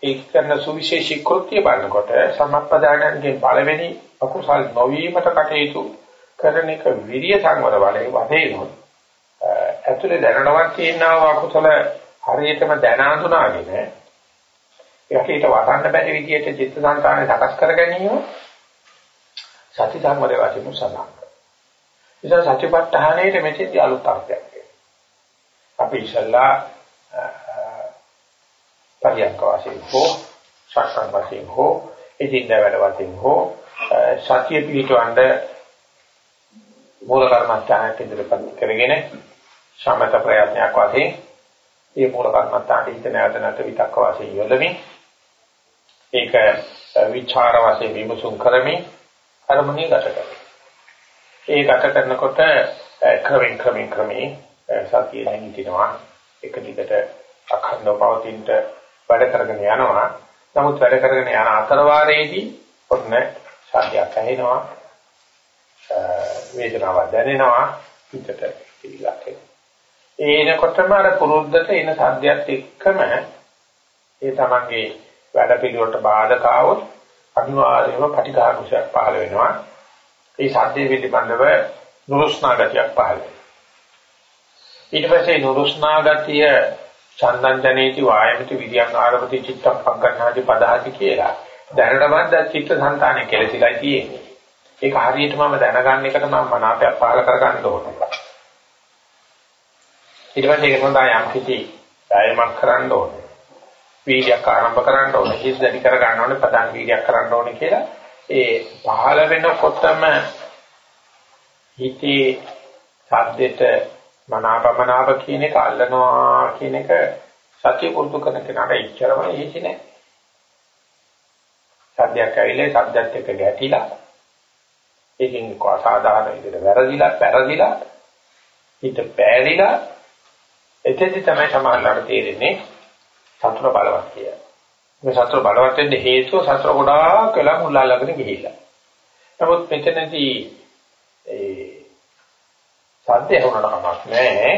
ඒක කරන සුවිශේෂී කෘත්‍ය බලනකොට සම්මප්පදානයේ පළවෙනි අකුසල් නොවීමට කටයුතු කරන එක විරිය සංවර බලයේ වශයෙන් ඇතුලේ දැනනවත් තියෙනවා අකුසල හරියටම දැන හඳුනාගෙන ඒකීට වටන්න බැරි විදිහට චිත්ත සංකාරය සකස් කර ගැනීම සති සංවරය වශයෙන් සඳහන් කරනවා. සතිපට්ඨානයේ මෙතෙදි අලුත් අර්ථයක් අපි ඉස්සල්ලා පරියන්ක වශයෙන් හෝ සක්සන් වශයෙන් හෝ ඉදින්දා වැඩ වශයෙන් හෝ සතිය පිහිටවන්න මූල කර්මස්ථානයට ඉදිරිපත් කරගෙන සමත ප්‍රයත්නයක් වශයෙන් මේ මූල කර්මස්ථානට හිත නැවත නැවත විතක්ක වශයෙන් යොදමින් ඒක විචාර වශයෙන් විමසුම් කරමින් අරමුණේ ගත කරනවා. ඒ ගත කරනකොට ක්‍රමෙන් ක්‍රමෙන් ක්‍රමෙන් සතිය නැගිටිනවා එක දිගට අඛණ්ඩව පවතිනට වැඩ කරගෙන යනවා. නමුත් වැඩ කරගෙන යන අතර වාරයේදී ඔන්න සාධ්‍යයක් ඇහෙනවා වේදනාවක් දැනෙනවා හිතට පිළිලක් එනකොටම අර පුරුද්දට එන සාධ්‍යයත් එක්කම ඒ තමන්ගේ වැඩ පිළිවෙලට බාධක આવොත් අනිවාර්යයෙන්ම පටිඝානුසයක් පහළ වෙනවා ඒ සාධ්‍ය පිළිබඳව නුරුස්නා ගතියක් පහළ වෙනවා ඊට පස්සේ නුරුස්නා ගතිය චන්දංජනේති වායමති විද්‍යං ආරවති චිත්තම් පංගණාදි පදහති කියලා දැනටමත් චිත්ත සංතානෙ කෙලසිලා තියෙන්නේ ඒක හරියට මම දැනගන්න එකට මම මනාපයක් පහල කරගන්න ඕනේ. ඊට පස්සේ ඒක සඳහා යම් කිසි වෑයමක් කරන්න ඕනේ. වීර්යයක් ආරම්භ කරන්න ඕනේ. හිස් දැඩි කර ගන්න ඕනේ. පදන් වීර්යයක් කරන්න ඕනේ කියලා ඒ පහල වෙනකොටම හිතේ සද්දෙට මනාපමනාප කියන එක අල්ලනවා කියන එක සත්‍ය පුරුදු කරන කෙනාට ඉච්චරම හේසි නෑ. සද්දයක් ඇවිල්ලා සද්දත් එක්ක ගැටිලා ඒකෙන් අසාධාරණ විදිහට වැරදිලා පෙරදිලා හිත පෑරිලා එතෙදි තමයි සමානලාට තේරෙන්නේ සතුර බලවත් කියලා. මේ සතුර බලවත් වෙන්න හේතුව සතුර ගොඩාක් වෙලා මුල්ලා ළඟට ගිහිල්ලා. නමුත් මෙතනදී ඒ සද්දේ වුණාට කමක් නැහැ.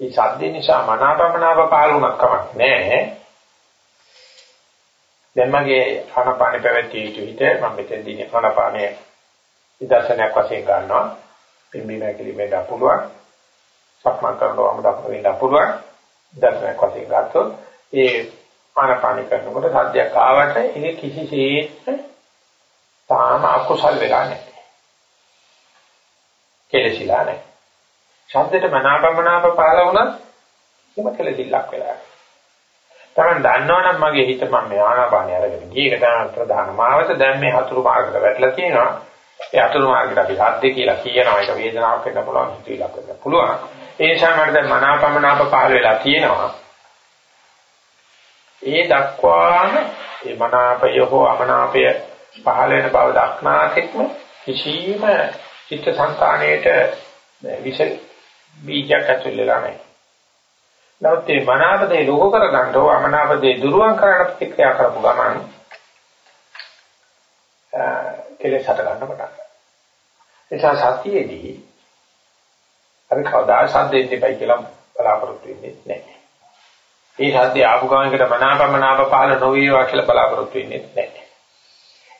මේ සද්දේ නිසා මනාපමනාප පහළ වුණත් කමක් නැහැ. දැන් මගේ ආනපාන පැවැත්විය යුතු හිත මම මෙතෙන්දී ආනපානයේ ඉදර්ශනයක් වශයෙන් ගන්නවා පිම්බි නැගිලිමෙන්ද පුළුවන් සක්මන් කරනවාම දක්න වෙන්න පුළුවන් ඉදර්ශනයක් වශයෙන් ගත්තොත් ඒ ආනපාන කරනකොට සද්දයක් ආවට ඒක කිසිසේත් තාම අකුසල් වෙලා නැහැ. කෙලසිලා නැහැ. ශබ්දයට මනාපමනාප පහළ වුණත් එම කෙලසිල්ලක් වෙලා තමයි දන්නවනම් මගේ හිත මම මේ ආනාපානිය අරගෙන ගියේ. ඒක තමයි ප්‍රධාන මාවත. දැන් මේ හතුරු මාර්ගයට වැටලා තියෙනවා. ඒ හතුරු මාර්ගයට අපි හද්දේ කියලා කියනවා. ඒක වේදනාවක් වෙන්න පුළුවන් හිතවිලක් වෙන්න පුළුවන්. ඒ නිසා මට දැන් මනාපමනාප පහළ වෙලා තියෙනවා ඒ දක්වාම ඒ මනාපය හෝ අමනාපය පහළ වෙන බව දක්නාතෙක්ම කිසිම චිත්ත සංකාණයට විෂ බීජයක් ඇතුල් වෙලා නැහැ නමුත් මේ මනාපදේ ලෝක කරගන්න ඕ අමනාපදේ දුරුවන් කරන්න ප්‍රතික්‍රියා කරපු ගමන් කෙලෙස් හට ගන්න පටන් ගන්නවා. එසා සතියේදී අපි කවදා සද්දෙත් දෙපයි කියලා බලාපොරොත්තු වෙන්නේ නැහැ. ඒ සද්දේ ආපු ගමනකට මනාපමනාප පහළ නොවේවා කියලා බලාපොරොත්තු වෙන්නේ නැහැ.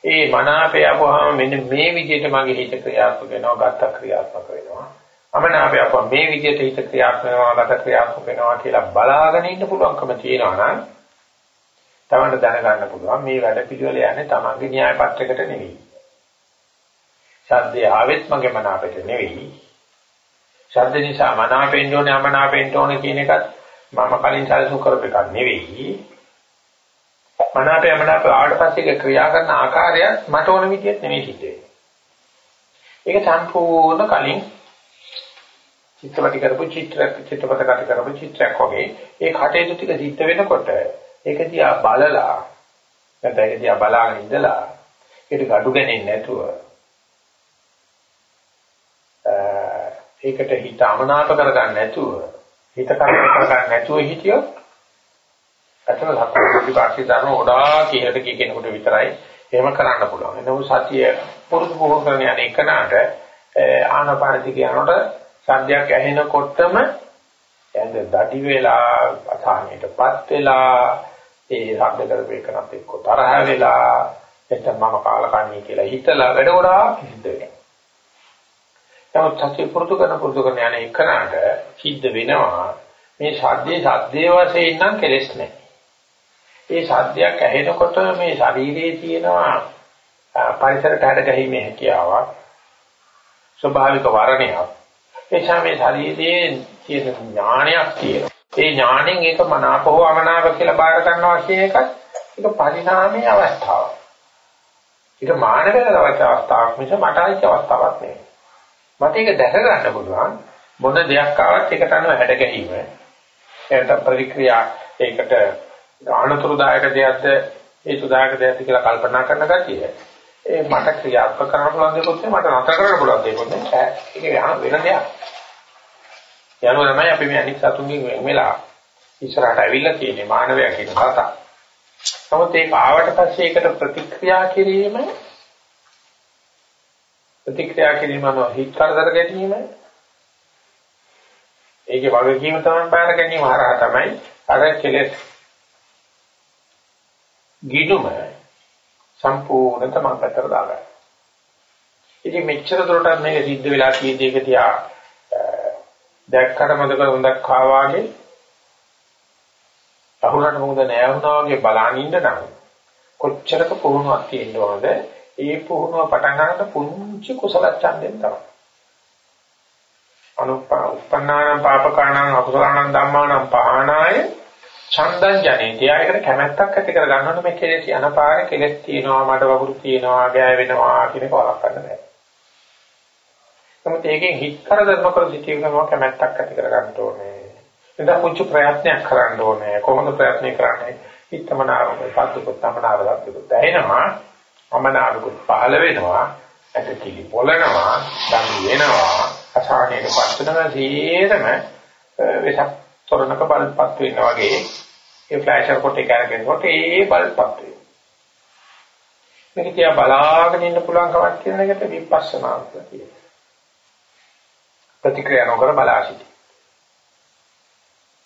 ඒ මනාපය ආපුවාම මෙන්න මේ විදිහට මගේ හිත ක්‍රියාත්මක වෙනවා, ගත්ත ක්‍රියාත්මක වෙනවා. අමනාපය අප මේ විදිහට හිත ක්‍රියාත්මක වෙනවා ගත ක්‍රියාත්මක වෙනවා කියලා බලාගෙන ඉන්න පුළුවන්කම තියෙනවා නම් තමන්ට දැනගන්න පුළුවන් මේ වැඩ පිළිවෙල යන්නේ තමන්ගේ න්‍යාය පත්‍රයකට නෙවෙයි. ශබ්දය ආවෙත් මගේ මනාපයට නෙවෙයි. ශබ්ද නිසා මනාපෙන්න ඕනේ අමනාපෙන්න ඕනේ කියන එකත් මම කලින් සැලසුම් කරපු එකක් නෙවෙයි. මනාපය අමනාපය ආවට පස්සේ ක්‍රියා කරන ආකාරය මට ඕන විදිහට නෙවෙයි සිද්ධ වෙන්නේ. ඒක සම්පූර්ණ කලින් චිත්‍රපටි කරපු චිත්‍රයක් චිත්‍රපටකට කරපු චිත්‍රයක් වගේ ඒ කටයුතු ටික සිද්ධ වෙනකොට ඒක දිහා බලලා නැත්නම් ඒක දිහා බලාගෙන ඉඳලා ඒක gadu ගන්නේ නැතුව ඒකට හිත අමනාප කරගන්න නැතුව හිත කරදර කරගන්න නැතුව හිටියොත් අතන සත්‍යපටිපාටි ධර්ම වඩා කීයට කී කෙනෙකුට විතරයි එහෙම කරන්න පුළුවන්. එනමුත් සතිය පුරුදු පුහුණු කරන යන එකනට ආනපානති කියනකොට සද්දයක් ඇහෙනකොටම ඇඳ දඩි වෙලා අසහනයටපත් වෙලා ඒ ශබ්ද කරපේකනත් එක්ක තරහ වෙලා එතන මම කාලකන්ණී කියලා හිතලා වැඩ ගොඩාක් සිද්ධ වෙනවා. නමුත් සතිය පුරුදු කරන පුරුදු කරන යන එකනට සිද්ධ වෙනවා මේ ශබ්දේ ශබ්දේ වශයෙන් නම් කෙලෙස් නැහැ. ඒ ශබ්දයක් ඇහෙනකොට මේ ශරීරයේ තියෙනවා පරිසරට හැඩ ගැහිමේ හැකියාවක් ස්වභාවික වර්ණයක්. එනිසා මේ ශරීරයේ තියෙන ඥානයක් තියෙනවා. ඒ ඥාණයෙන් ඒක මනාපව අමනාප කියලා බාර ගන්නවා කියන එකත් ඒක පරිණාමයේ අවස්ථාවක්. ඒක මානවය අවස්ථාවක් මිස මට ආයිත් අවස්ථාවක් නෙවෙයි. මට ඒක දැක ගන්න පුළුවන්. මොන දෙයක් ආවත් ඒකට අනුව හැඩ ගැහිම. එතන ප්‍රතික්‍රියා ඒකට අනතුරුදායක දෙයක්ද හේතුදායක දෙයක්ද කියලා කල්පනා කරන ගැතිය. ඒ මට ක්‍රියාත්මක කරන්න පුළුවන් දෙයක් නෙවෙයි මට නතර කරන්න පුළුවන් දෙයක් නෙවෙයි. ඒක වෙන දෙයක්. යනවා තමයි අපි මේ අනිත් සතුන්ගෙන් වෙන් වෙලා ඉස්සරහට ඇවිල්ලා තියෙන්නේ මානවයා කියන කතා. නමුත් ඒක ආවට පස්සේ ඒකට ප්‍රතික්‍රියා කිරීම ප්‍රතික්‍රියා කිරීමම හිත කරදර ගැනීම ඒකේ වගකීම තමයි බාර ගැනීම හරහා තමයි අර කෙලෙස් ගිනුම සම්පූර්ණ තමන් පැත්තට දාගන්න. ඉතින් මෙච්චර දුරට මේක සිද්ධ වෙලා කියන දෙයක තියා දැක්කට මතක හොඳක් ආවාගේ අහුරට මොකද නෑ වුණා වගේ බලන් ඉන්න නම් කොච්චරක පුහුණුවක් තියෙන්න ඕනද ඒ පුහුණුව පටන් ගන්නට පුංචි කුසල ඡන්දෙන් තමයි අනුප්පන්නාන පාපකාණං අකුසලාණං ධම්මාණං පහනාය ඡන්දං ජනේති. ආයකට කැමැත්තක් ඇති කර ගන්නකොට මේ කෙලෙස් යන පාරේ කෙලෙස් තියෙනවා මඩ වගුරු තියෙනවා ගෑ වෙනවා කියන එක වළක්වන්න බෑ. නමුත් ඒකෙන් හිත කරදර නොකර සිටීමම කැමැත්තක් ඇති කර ගන්න ඕනේ. එදා පුංචි ප්‍රයත්නයක් කරන්න ඕනේ. කොහොමද ප්‍රයත්න කරන්නේ? හිතමනාරම පත්තුකුත් තමනාරවත් ඇහෙනවා. අමනාරකුත් පහළ වෙනවා. ඇට කිලි පොළනවා. දන් වෙනවා. අසහනයට පස්සනම සීරම වෙසක් තොරණක බලපත් වෙනවා වගේ ඒ ෆ්ලෑෂර් කොට එක අරගෙනකොට ඒ බලපත් වෙනවා. මේක තියා බලාගෙන ඉන්න පුළුවන් කමක් කියන එකට විපස්සනා කියලා කියනවා. ප්‍රතික්‍රියා නොකර බලා සිටි.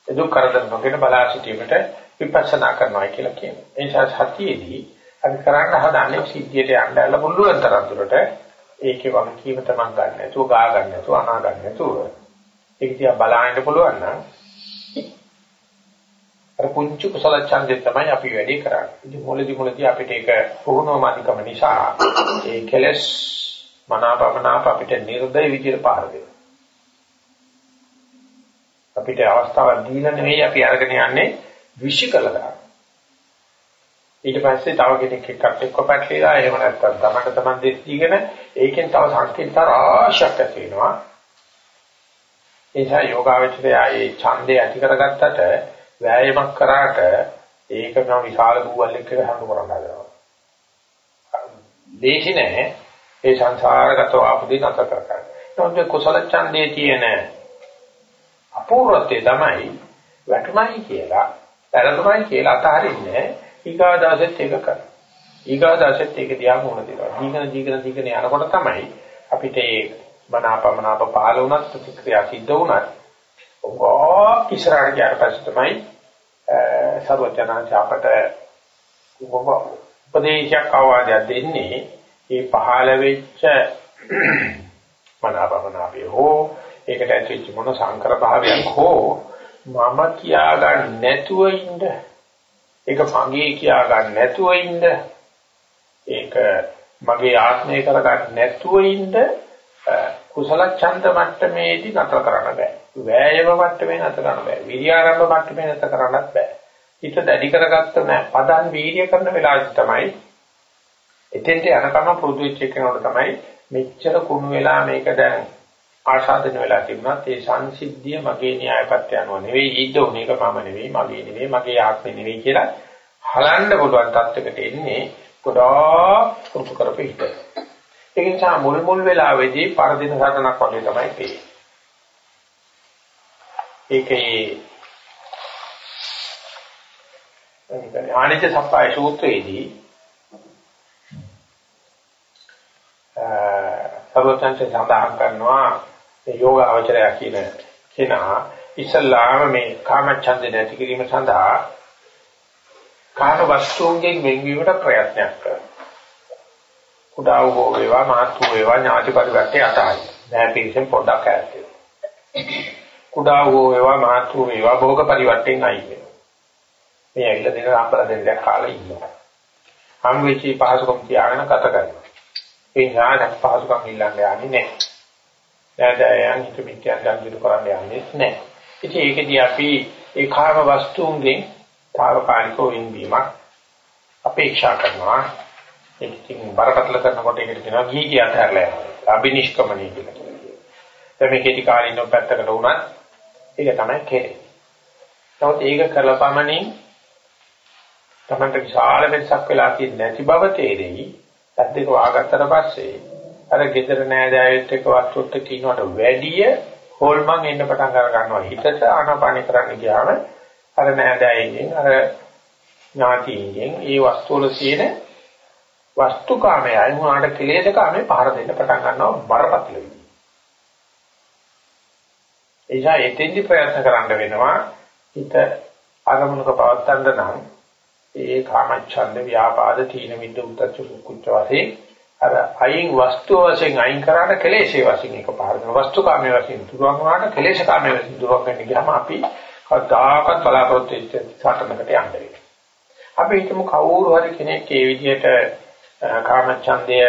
දුක් කරදර නොගෙන බලා සිටීමට විපස්සනා කරනවා කියලා කියනවා. ඒ නිසා සතියේදී අපි කරන්න හදන්නේ සිද්ධියට යන්න ඇල පුළුවන් තරම් දුරට ඒකේ වගකීම තමන් ගන්න නැතුව ගා ගන්න නැතුව අහා ගන්න නැතුව ඒක දිහා බලන්න පුළුවන් නම් අර පුංචි කුසල ඡන්දේ තමයි අපි වැඩි කරන්නේ. ඉතින් මොළදි මොළදි අපිට ඒක පුහුණුව මාධිකම නිසා ඒ කෙලස් මනාපමනාප අපිට නිර්දය විදිහට පාර දෙනවා. අපිට අවස්ථාවක් දීලා නෙවෙයි අපි අරගෙන යන්නේ විශ්ිකල ගන්න. ඊට පස්සේ තව කෙනෙක් එක්කත් එක්ක පැටලලා එහෙම නැත්නම් තමන්ට තමන් දෙස් දීගෙන ඒකෙන් තව සංකීර්ණ රාශියක් ඇති වෙනවා. ඒ නිසා යෝගාවචරය ආයේ ඡන්දේ ඇති කරගත්තට වෑයමක් කරාට ඒක නම් විශාල බුවල් එක්ක හඳු කරන්න හදනවා. දේශි නැහැ ඒ සංසාරගතව ආපුදී නැතර කරගන්න. ඒත් කුසල ඡන්දේ තියෙන අපූර්වත්වය තමයි වැටුණයි කියලා පැරදුණයි කියලා අතහරින්නේ ඊගාදාසෙත් ඒක කරා. ඊගාදාසෙත් ඒක දිහා මොන දේවල්. දීගෙන දීගෙන දීගෙන යනකොට තමයි අපිට ඒ බනාපමනාප පහළ වුණත් ප්‍රතික්‍රියා සිද්ධ වුණත් ඔබ ඉස්සරහට ගියාට පස්සේ තමයි සර්වඥාන්ස අපට උපදේශයක් අවවාදයක් දෙන්නේ මේ පහළ වෙච්ච මනාපමනාපේ හෝ ඒකට ඇතුල්ච්ච මොන සංකර භාවයක් හෝ මම කියා ගන්න නැතුව ඉන්න ඒක මගේ කියා ගන්න නැතුව ඉන්න. ඒක මගේ ආත්මය කර ගන්න නැතුව ඉන්න කුසල ඡන්ද මට්ටමේදී නතර කරන්න බෑ. වෑයම මට්ටමේ නතර කරන්න බෑ. විරියාරම්භ මට්ටමේ නතර කරන්නත් බෑ. හිත දැඩි කරගත්ත නෑ. පදන් වීර්ය කරන වෙලාවට තමයි එතෙන්ට යනකම පුරුදු වෙච්ච කෙනෙකුට තමයි මෙච්චර කුණු වෙලා මේක දැන් ආශාදන වෙලා තිබුණත් ඒ සංසිද්ධිය මගේ න්‍යායපත්‍ය අනුව නෙවෙයි ඊට උනේ එක මම නෙවෙයි මගේ නෙවෙයි මගේ ආත්මෙ නෙවෙයි කියලා හලන්න පුළුවන් තත්යකට එන්නේ ගොඩාක් පුරුදු කරපු හිත. ඒ නිසා මුල් මුල් වෙලාවේදී පරදින සටනක් වගේ තමයි පේන්නේ. ඒකේ මේක ආනිච්ච සප්පාය සූත්‍රයේදී සර්වඥාන්සේ සඳහන් කරනවා මේ යෝග අවචරය කියන කෙනා ඉස්ලාම මේ කාමච්ඡන්ද නැති කිරීම සඳහා කාම වස්තුන්ගෙන් වෙන්වීමට ප්‍රයත්නයක් කරනවා. කුඩා වූ වේවා මහත් වූ වේවා ඥාති පරිවර්තය අතයි. දැන් පිළිසෙන් පොඩ්ඩක් ඈත් කුඩා වූ වේවා මහත් වූ වේවා භෝග පරිවර්තයෙන් අයින් වෙනවා. මේ ඇවිල්ලා දෙන අම්බල දෙන්නක් කාලේ ඉන්නවා. හම් වෙච්චි පහසුකම් තියාගෙන ගත කරනවා. ඒ ඥාන පහසුකම් ඉල්ලන්න යන්නේ නැහැ. දැන් හිත මිත්‍යා සංජිත කරන්න යන්නේ නැහැ. ඉතින් ඒකදී අපි ඒ කාම වස්තුන්ගෙන් తాවකාලිකව ඉන්වීමක් අපේක්ෂා කරනවා. ඒක ඉතින් බරපතල කරනකොට ඒකට කියනවා ගිහි කියට හැරලා යනවා. අබිනිෂ්ක්‍මණය කියලා කියනවා. දැන් මේ කෙටි කාලිනව පැත්තකට වුණත් ඒක තමයි කෙරේ. නමුත් ඒක කළපමණින් තමන්ට විශාල වෙනසක් වෙලා තියෙන්නේ නැති බව තේරෙයි. සද්දේක වාගත්තට පස්සේ අර gedara නෑදෑයෙක් එක්ක වස්තුත් එක්ක ඉන්නවට වැඩිය හොල්මන් එන්න පටන් අර ගන්නවා හිතට ආනාපානි කරන්න ගියාම අර නෑදෑයෙන් අර ඥාතියෙන් ඒ වස්තු වල තියෙන වස්තුකාමයයි මොනවාට කෙලෙසකාමේ පහර දෙන්න පටන් ගන්නවා බරපතල විදිහට. එයිසා එතෙන්දි ප්‍රයත්න කරන්න වෙනවා හිත අරමුණක පවත්තන්න නම් ඒ කාමච්ඡන්ද ව්‍යාපාද තීන මිද්ද උද්දච්ච කුච්ච වශයෙන් අර අයින් වස්තු වශයෙන් අයින් කරාට කෙලෙසේ වශයෙන් එක පාරන වස්තු කාමයේ වශයෙන් දුරවන් වුණාට කෙලෙස කාමයේ වශයෙන් දුරවන් වෙන්න ගියාම අපි කවදාකවත් බලාපොරොත්තු වෙච්ච සාතනකට යන්න වෙනවා. අපි හිතමු කවුරු හරි කෙනෙක් ඒ විදිහට කාමච්ඡන්දය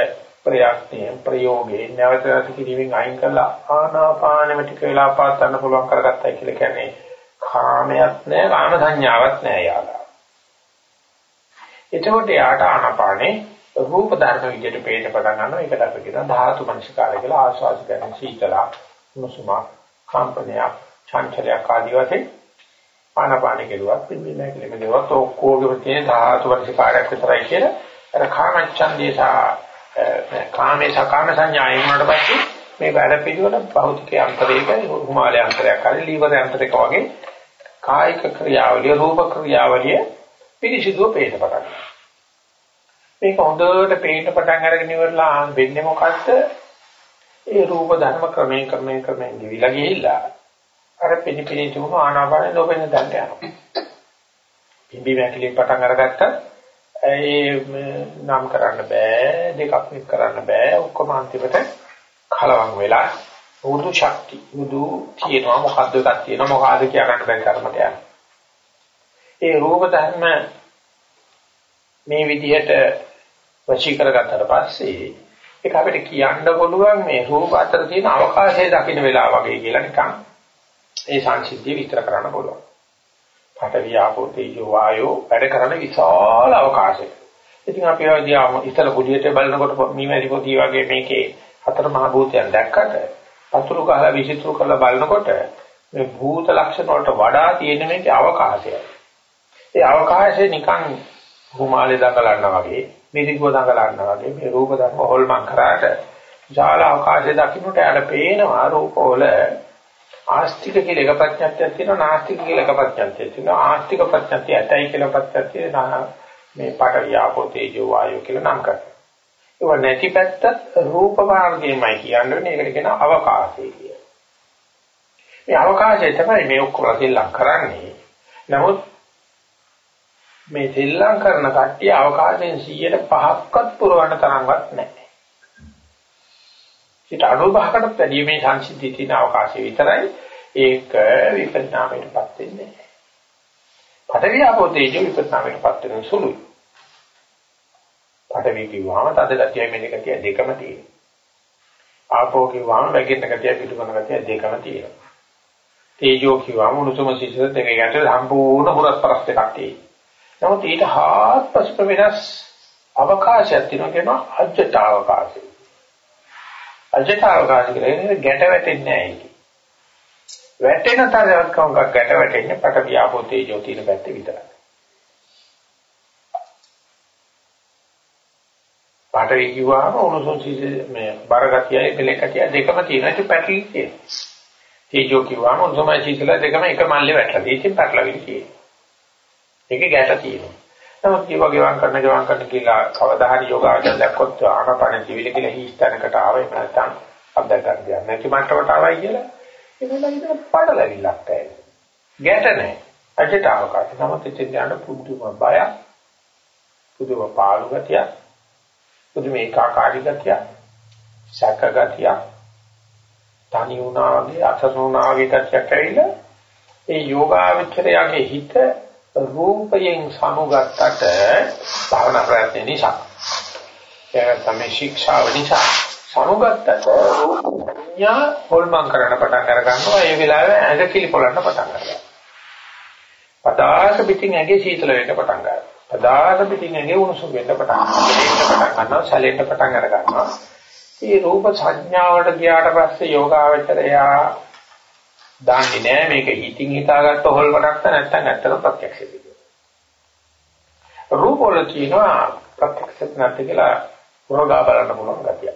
ප්‍රයත්නයෙන් ප්‍රයෝගේ නැවත නැවත කිරීමෙන් අයින් කළා ආනාපානෙම ටික වෙලා පාත් ගන්න පුළුවන් කරගත්තා කියලා කියන්නේ කාමයක් නෑ කාම සංඥාවක් නෑ යාලා. එතකොට යාට ආනාපානේ රූප ධර්ම විදිහට පේන්න පටන් ගන්නවා. ඒකට අපි කියනවා ධාතු මනසිකාරය කියලා ආස්වාද කරන සීතල, මුසුම, කම්පනය, චංචලයක් ආදී වශයෙන් ආනාපාන කෙරුවත් පිළිමයක් ලැබෙනවත් ඔක්කොගෙම තියෙන ධාතු මනසිකාරයක් විතරයි කියලා අර කාමච්ඡන්දේ සහ කාමේ සකාම සංඥායෙන් වලට පස්සේ මේ වැඩ පිළිවෙල භෞතික අන්තරයක හිමාලය අන්තරයක් හරි ලීවර අන්තරයක වගේ කායික ක්‍රියාවලිය රූප ක්‍රියාවලිය පිළිසිදුව පේන්න පටන් මේක හොඳට පේන්න පටන් අරගෙන ඉවරලා වෙන්නේ මොකද්ද? ඒ රූප ධර්ම ක්‍රමයෙන් ක්‍රමයෙන් ක්‍රමයෙන් ගිවිලා ගිහිල්ලා අර පිළිපිලි තුන ආනාපාන නොවෙන දන්ට යනවා. පිම්බි වැකිලි පටන් අරගත්ත ඒ නම් කරන්න බෑ දෙකක් විත් කරන්න බෑ ඔක්කොම අන්තිමට කලවම් වෙලා උදු ශක්ති උදු තියෙනවා මොකද්ද එකක් තියෙනවා මොකද්ද කියා ගන්න බැරි කර්මට යනවා. ඒ රූප ධර්ම මේ විදිහට වශී කරගත්තට පස්සේ ඒක අපිට කියන්න පුළුවන් මේ රූප අතර තියෙන අවකාශය දකින්න වෙලාව වගේ කියලා නිකන් ඒ සංසිද්ධිය විස්තර කරන්න පුළුවන්. පඨවි ආපෝ තේජෝ වායෝ වැඩ කරන විශාල අවකාශයක්. ඉතින් අපි ආවදී ඉතල කුඩියට බලනකොට මීමැරි පොතී වගේ මේකේ හතර මහ භූතයන් දැක්කට පතුරු ගහලා විසිතුරු කරලා බලනකොට මේ භූත ලක්ෂණ වලට වඩා තියෙන මේකේ අවකාශය. ඒ අවකාශය නිකන් රුමාලේ දඟලනවා වගේ, මිරිඟුව දඟලනවා වගේ මේ රූප ධර්ම හොල්මන් කරාට ජාල අවකාශයේ දකින්නට යාට පේනවා රූපවල ආස්තික කියලා එක ප්‍රඥාත්යක් තියෙනවා නාස්තික කියලා එක ප්‍රඥාත්යක් තියෙනවා ආස්තික ප්‍රඥාත්ය ඇතයි කියලා ප්‍රඥාත්ය මේ පාට වියාපෝ තේජෝ වායෝ කියලා නම් කරනවා. ඒක නැති පැත්තත් රූප මාර්ගයමයි කියන්නේ ඒකට කියන අවකාශය කියලා. මේ අවකාශය තමයි මේ ඔක්කොම දෙල්ලම් කරන්නේ. නමුත් මේ සෙල්ලම් කරන කට්ටිය අවකාශයෙන් 100%ක්වත් පුරවන්න තරම්වත් නැහැ. ඊට 95කටත් වැඩි මේ සංසිද්ධිය තියෙන අවකාශය විතරයි ඒක විපරිණාමයටපත් වෙන්නේ. පඨවි ආපෝ තේජෝ විපරිණාමයටපත් වෙන සුළුයි. පඨවි කිව්වම තද ගතිය මෙන්න ගතිය දෙකම තියෙනවා. ආපෝ කිව්වම වැගෙන්න ගතිය පිටුකන ගතිය දෙකම තියෙනවා. තේජෝ කිව්වම උණුසුම සිසිල දෙක ගැට සම්පූර්ණ පුරස් පරස් දෙකක් තියෙනවා. නමුත් ඊට හාත්පස වෙනස් අවකාශයක් තියෙනවා කියනවා අජ්ජත අවකාශය. අජ්ජත අවකාශය කියන්නේ ගැට වැටෙන්නේ නැහැ ඒක. වැටෙන තරයක් කවුකක් ගැට වැටෙන්නේ පට වියාපෝ තේජෝ තියෙන පැත්තේ විතරයි. පාඨවි කිව්වම උණුසුම් සීසේ මේ බරගතියයි පෙලකතිය දෙකම තියෙනවා ඒක පැටලි තියෙනවා. තේජෝ කිව්වම උණුසුමයි සීසල දෙකම එක මල්ලේ වැටලා තියෙන්නේ පැටලවිලි තියෙනවා. ඒකේ ගැට තියෙනවා. නමුත් ඒ වගේ වන් කරන ගවන් කරන කියලා කවදා හරි යෝගාචර දැක්කොත් ආනපන ජීවිත කියලා හිස්තැනකට ආවෙ නැත්නම් අත්දැක ගන්න දෙයක් නැති මට්ටමට ආවයි කියලා ඒක නම් පඩලවිලක් ඇයි. ගැට නැහැ. අජට අවකාශය. නමුත් ඉතින් යන පුදුම බය පුදුම පාළු ගතිය පුදුම ඒකාකාරී ගතිය සැක ගතිය තනි වුණා වගේ අසසුණා වගේ ගතියක් ඇවිල්ලා ඒ යෝගාවචරයේ හිත රූපයෙන් සමුගත්තට භාවනා ප්‍රයත්න නිසා. ඒ තමයි ශික්ෂාව නිසා. සමුගත්තට ඥා හොල්මන් කරන්න පටන් අර ගන්නවා ඒ වෙලාවේ ඇඟ කිලිපොළන්න පටන් ගන්නවා. පදාස පිටින් ඇඟේ සීතල වෙන්න පටන් ගන්නවා. පදාස පිටින් ඇඟේ උණුසුම් වෙන්න පටන් ගන්නවා. සැලෙන්න පටන් අර ගන්නවා මේ රූප සංඥාවට ගියාට පස්සේ යෝගාවචරයා දාන්නේ නෑ මේක හිතින් හිතාගත්ත හොල්මනක්ද නැත්නම් ඇත්තට ප්‍රත්‍යක්ෂද කියලා. රූප වල කියනවා ප්‍රත්‍යක්ෂත් නැති කියලා උරගා බලන්න පුළුවන් ගතිය.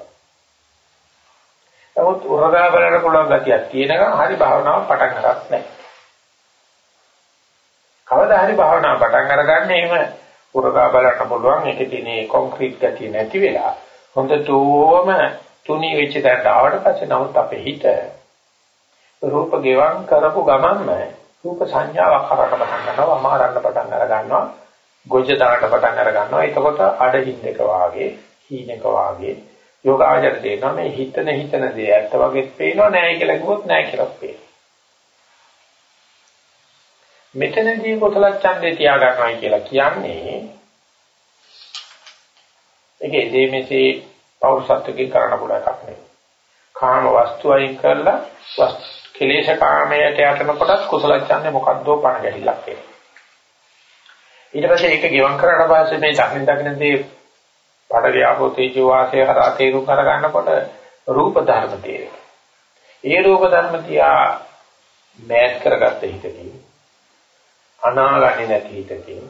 නමුත් උරගා බලන්න පුළුවන් ගතියක් තියෙනකම් හරි භාවනාව පටන් ගන්නත් නෑ. කවදා හරි භාවනාව පටන් අරගන්නේ එහෙම උරගා බලන්න පුළුවන් ඒකේ තියෙන කොන්ක්‍රීට් ගතිය නැති වෙලා හොඳටම තුනී වෙච්ච තැනට ආවට පස්සේ නමුත් අපේ හිත රූප ගෙවම් කරපු ගමන්ම රූප සංඥාවක් කරන්න පටන් ගන්නවා අමාරන්න පටන් අර ගන්නවා ගොජ දාන්න පටන් අර ගන්නවා. එතකොට අඩහින් එක වාගේ හීනක වාගේ යෝගාචර දෙනවා. මේ හිතන හිතන දේ ඇත්ත වගේ පේනව නෑ කියලා කිව්වොත් නෑ කියලා පේනවා. මෙතනදී කොතල ඡන්දේ තියා ගන්නවයි කියලා කියන්නේ ඒකේ දෙමෙසේ පෞරුෂත්වකින් කරන්න පුළුවන් එකක් නෙවෙයි. කාම වස්තු අයින් කරලා වස්තු කෙලේශ කාමයට යටනකොටත් කුසල ඡන්දේ මොකද්දෝ පණ ගැහිල්ලක් එනවා. ඊට පස්සේ ඒක ගෙවම් කරලා පස්සේ මේ දකින්න දකින්නදී පඩවි ආපෝ තේජෝ වාසය කරා තේරුම් කර ගන්නකොට රූප ධර්ම තේරෙනවා. ඒ රූප ධර්ම තියා මෑත් කරගත්ත හිතකින් අනාගන්නේ නැති හිතකින්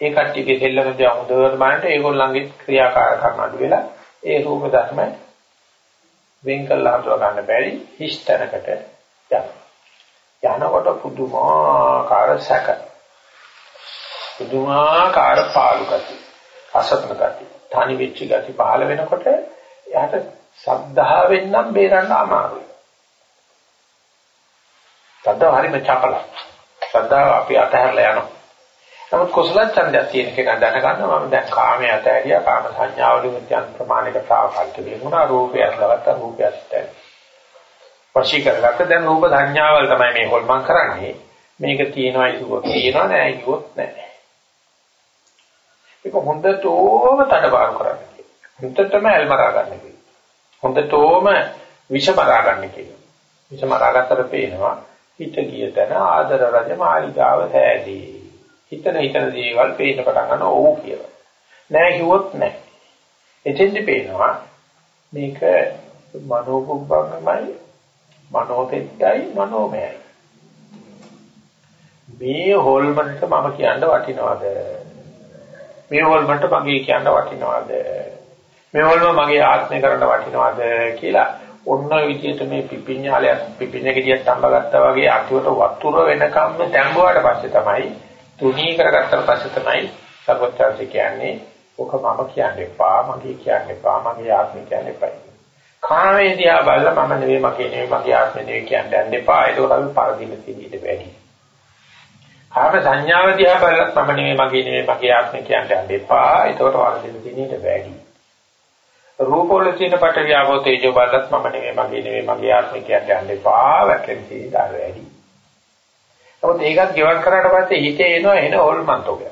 ඒ කට්ටියගේ දෙල්ලම දිහා හොඳට බලනකොට ඒගොල්ලන්ගේ ක්‍රියාකාරකම් අඩු වෙලා ඒ රූප ධර්ම වෙන් කළා හඳුනා ගන්න බැරි හිස්තැනකට යනවා. යනකොට පුදුමාකාර සැක. පුදුමාකාර පාළු ගති. අසත්න ගති. තනි වෙච්ච ගති පහළ වෙනකොට එයාට සද්ධාවෙන් නම් බේරන්න අමාරුයි. සද්ධාව හරිම චපල. සද්ධාව අපි අතහැරලා යනවා. නමුත් කුසල ඡන්දයක් තියෙන කෙනා දැනගන්නවා මම දැන් කාමයේ අතහැරියා කාම සංඥාවලින් යම් ප්‍රමාණයකට තාවකල්ක වෙනුණා රූපය අල්ලගත්ත රූපය අස්තැන. වශී කරගත්ත දැන් රූප සංඥාවල් තමයි මේ හොල්මන් කරන්නේ. මේක තියෙනවා ඉතිවොත් තියෙනවා නෑ ඉතිවොත් නෑ. ඒක හොඳටම තඩබාරු කරන්නේ. හොඳටම ඇල්මරා ගන්න කිව්වා. හොඳටම විෂමරා ගන්න කිව්වා. විෂමරා ගත්තට පේනවා හිත ගිය තැන ආදර රජ මාලිගාව හැදී. හිතන හිතන දේවල් පේන්න පටන් ගන්නවා ඕ කියලා. නෑ කිව්වොත් නෑ. එතෙන්දි පේනවා මේක මනෝපුබ්බංගමයි මනෝතෙත්‍යයි මනෝමයයි. මේ හොල්මන්ට මම කියන්න වටිනවද? මේ හොල්මන්ට මගේ කියන්න වටිනවද? මේ හොල්ම මගේ ආත්මය කරන්න වටිනවද කියලා ඔන්න විදියට මේ පිපිඤ්ඤාලයක් පිපිඤ්ඤ ගෙඩියක් තඹ ගත්තා වගේ අතුවට වතුර වෙනකම්ම තැඹුවාට පස්සේ තමයි තුනී කරගත්තට පස්සේ තමයි සර්වත්‍යාසි කියන්නේ ඔක මම කියන්නේ පා මගේ කියන්නේ පා මගේ ආත්මය කියන්නේ පයි. කාමේදියා බලලා මම නෙවෙයි මගේ නෙවෙයි මගේ ආත්මය නෙවෙයි කියන්නේ යන්න එපා. ඒක උඩ පරදින සිද්ධියට වැඩි. කාම සංඥාව දිහා බලලත් මම නෙවෙයි මගේ නෙවෙයි මගේ ආත්මය කියන්නේ යන්න එපා. ඒකට වරදින සිද්ධියට වැඩි. රූපවල තියෙන පට වියාපෝ තේජෝ බලලත් මම නෙවෙයි මගේ නෙවෙයි මගේ ආත්මය කියන්නේ යන්න එපා. වැක්කෙන සිද්ධියට වැඩි. නමුත් ඒකත් ගෙවන් කරාට පස්සේ හිතේ එනවා එන ඕල්මන්තෝගය.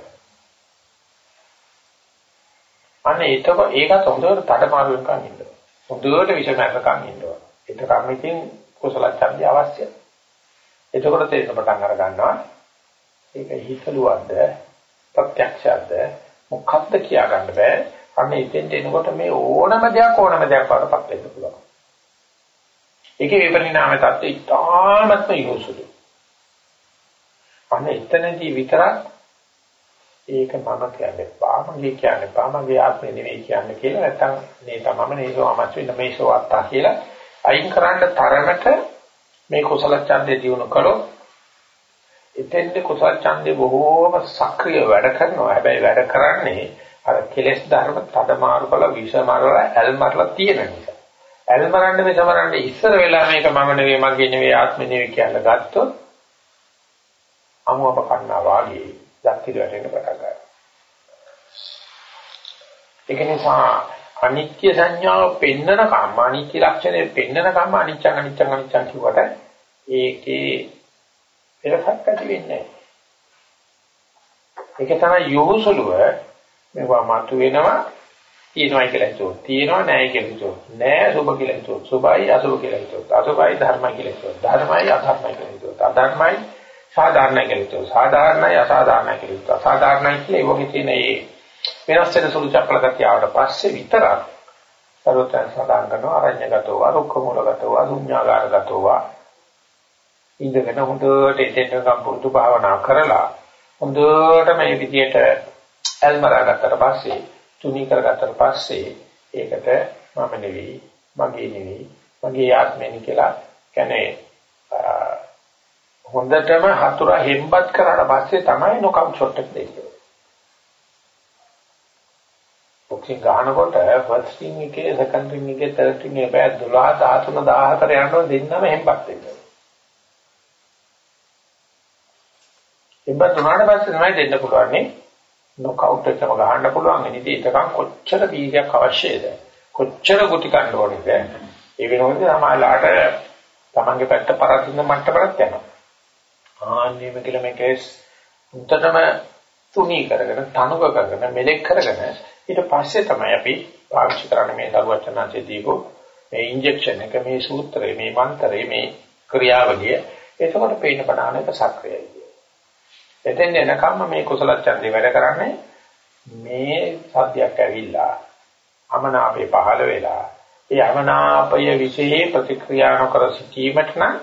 අනේ ඒක ඒකත් හොඳට තඩමාරු වෙනකන් ඉන්නවා. හොඳට විෂමයන්කම් ඉන්නවා. ඒකම ඉතින් කුසල ඡන්දය අවශ්‍යයි. එතකොට තේරෙන පටන් අර ගන්නවා. ඒක හිතලුවක්ද ප්‍රත්‍යක්ෂයක්ද මොකක්ද කියා ගන්න බෑ. අනේ ඉතින් එනකොට මේ ඕනම දෙයක් ඕනම දෙයක් වඩපත් වෙන්න පුළුවන්. ඒකේ විපරිණාම තත්ත්වය ඉතාමත්ම යොසුලු. අන්න එතනදී විතරක් ඒක මම කියන්නේ පා මගේ කියන්නේ පා මගේ ආත්මෙ නෙවෙයි කියන්නේ කියලා නැත්තම් මේ තමම නේසෝ අමච්ච වෙන මේසෝ අත්තා කියලා අයින් කරන්න තරමට මේ කුසල ඡන්දේ දිනු කළොත් එතෙන්ද කුසල ඡන්දේ බොහෝම සක්‍රිය වැඩ කරනවා. හැබැයි වැඩ කරන්නේ අර කෙලෙස් ධර්ම තදමාරු කළ විෂමාරලා ඇල්මරලා තියෙන නිසා. ඇල්මරන්න මේ සමරන්නේ ඉස්සර වෙලා මේක මම නෙවෙයි මගේ නෙවෙයි ආත්මෙ නෙවෙයි කියලා ගත්තොත් අමුවප කන්නා වාගේ දත්තිර වැටෙන්න පටන් ගන්නවා. ඒක නිසා අනිත්‍ය සංඥාව පෙන්නන කම්ම අනිත්‍ය ලක්ෂණය පෙන්නන කම්ම අනිච්චං අනිච්චං අනිච්චං කියවට ඒකේ පෙරසක් ඇති වෙන්නේ ඒක තමයි යොමුසුලුව මේවා මතු වෙනවා. තියෙනවයි කියලා හිතුවොත් තියෙනවා නැහැ කියලා හිතුවොත් නැහැ සුභ කියලා හිතුවොත් සුභයි අසුභ කියලා හිතුවොත් අසුභයි ධර්මයි කියලා හිතුවොත් ධර්මයි අධර්මයි කියලා හිතුවොත් අධර්මයි. සාධාරණයි කියලා හිතුවොත් සාධාරණයි අසාධාරණයි කියලා හිතුවොත් අසාධාරණයි කියලා ඒ වගේ තියෙන ඒ වෙනස් වෙන සුළු චක්‍ර ගතිය ආවට පස්සේ විතරක් සරුවතන් සදාන් කරනවා අරඤ්‍යගතව රුක්ඛ මූලගතව ශුඤ්ඤාගාරගතව ඉඳගෙන හොඳට එතෙන් සම්පූර්ණ භාවනා කරලා හොඳට මේ විදියට ඇල්මරා ගත්තට පස්සේ තුනී කරගත්තට පස්සේ ඒකට මම නෙවෙයි මගේ නෙවෙයි මගේ ආත්මෙනි කියලා කියන්නේ හොඳටම හතුරා හෙම්බත් කරාට පස්සේ තමයි නොකවුට් ෂොට් එක දෙන්නේ. බොක්සින් ගහනකොට ෆස්ට් රින් එකේ සෙකන්ඩ් රින් එකේ තර්ඩ් රින් එකේ බෑ 12 13 14 යනකොට දෙන්නම හෙම්බත් වෙනවා. හෙම්බත් උනාට පස්සේ තමයි දෙන්න පුළුවන් නේ. නොකවුට් එකම ගහන්න පුළුවන්. ඉතින් ඒකකම් කොච්චර බීජයක් අවශ්‍යද? කොච්චර ගුටි කන්න ඕනේද? ඒ වෙනකොට සමාජලාට තමන්ගේ පැත්ත පරදින්න මට්ටමකට යනවා. ආන්නේම කියලා මේකේ උන්ටම තුනී කරගෙන තනුක කරගෙන මෙලෙක් කරගෙන ඊට පස්සේ තමයි අපි පාවිච්චි කරන්නේ මේ දරුවචනාංශයේ දීපු මේ ඉන්ජෙක්ෂන් එක මේ සූත්‍රය මේ මන්ත්‍රය මේ ක්‍රියාවලිය එතකොට පේන බණාන එක සක්‍රියයි. එතෙන් එනකම්ම මේ කුසල ඡන්දේ වැඩ කරන්නේ මේ සත්‍යයක් ඇවිල්ලා අමනාපේ පහළ වෙලා ඒ අමනාපය විශේෂ ප්‍රතික්‍රියා නොකර සිටීමට නම්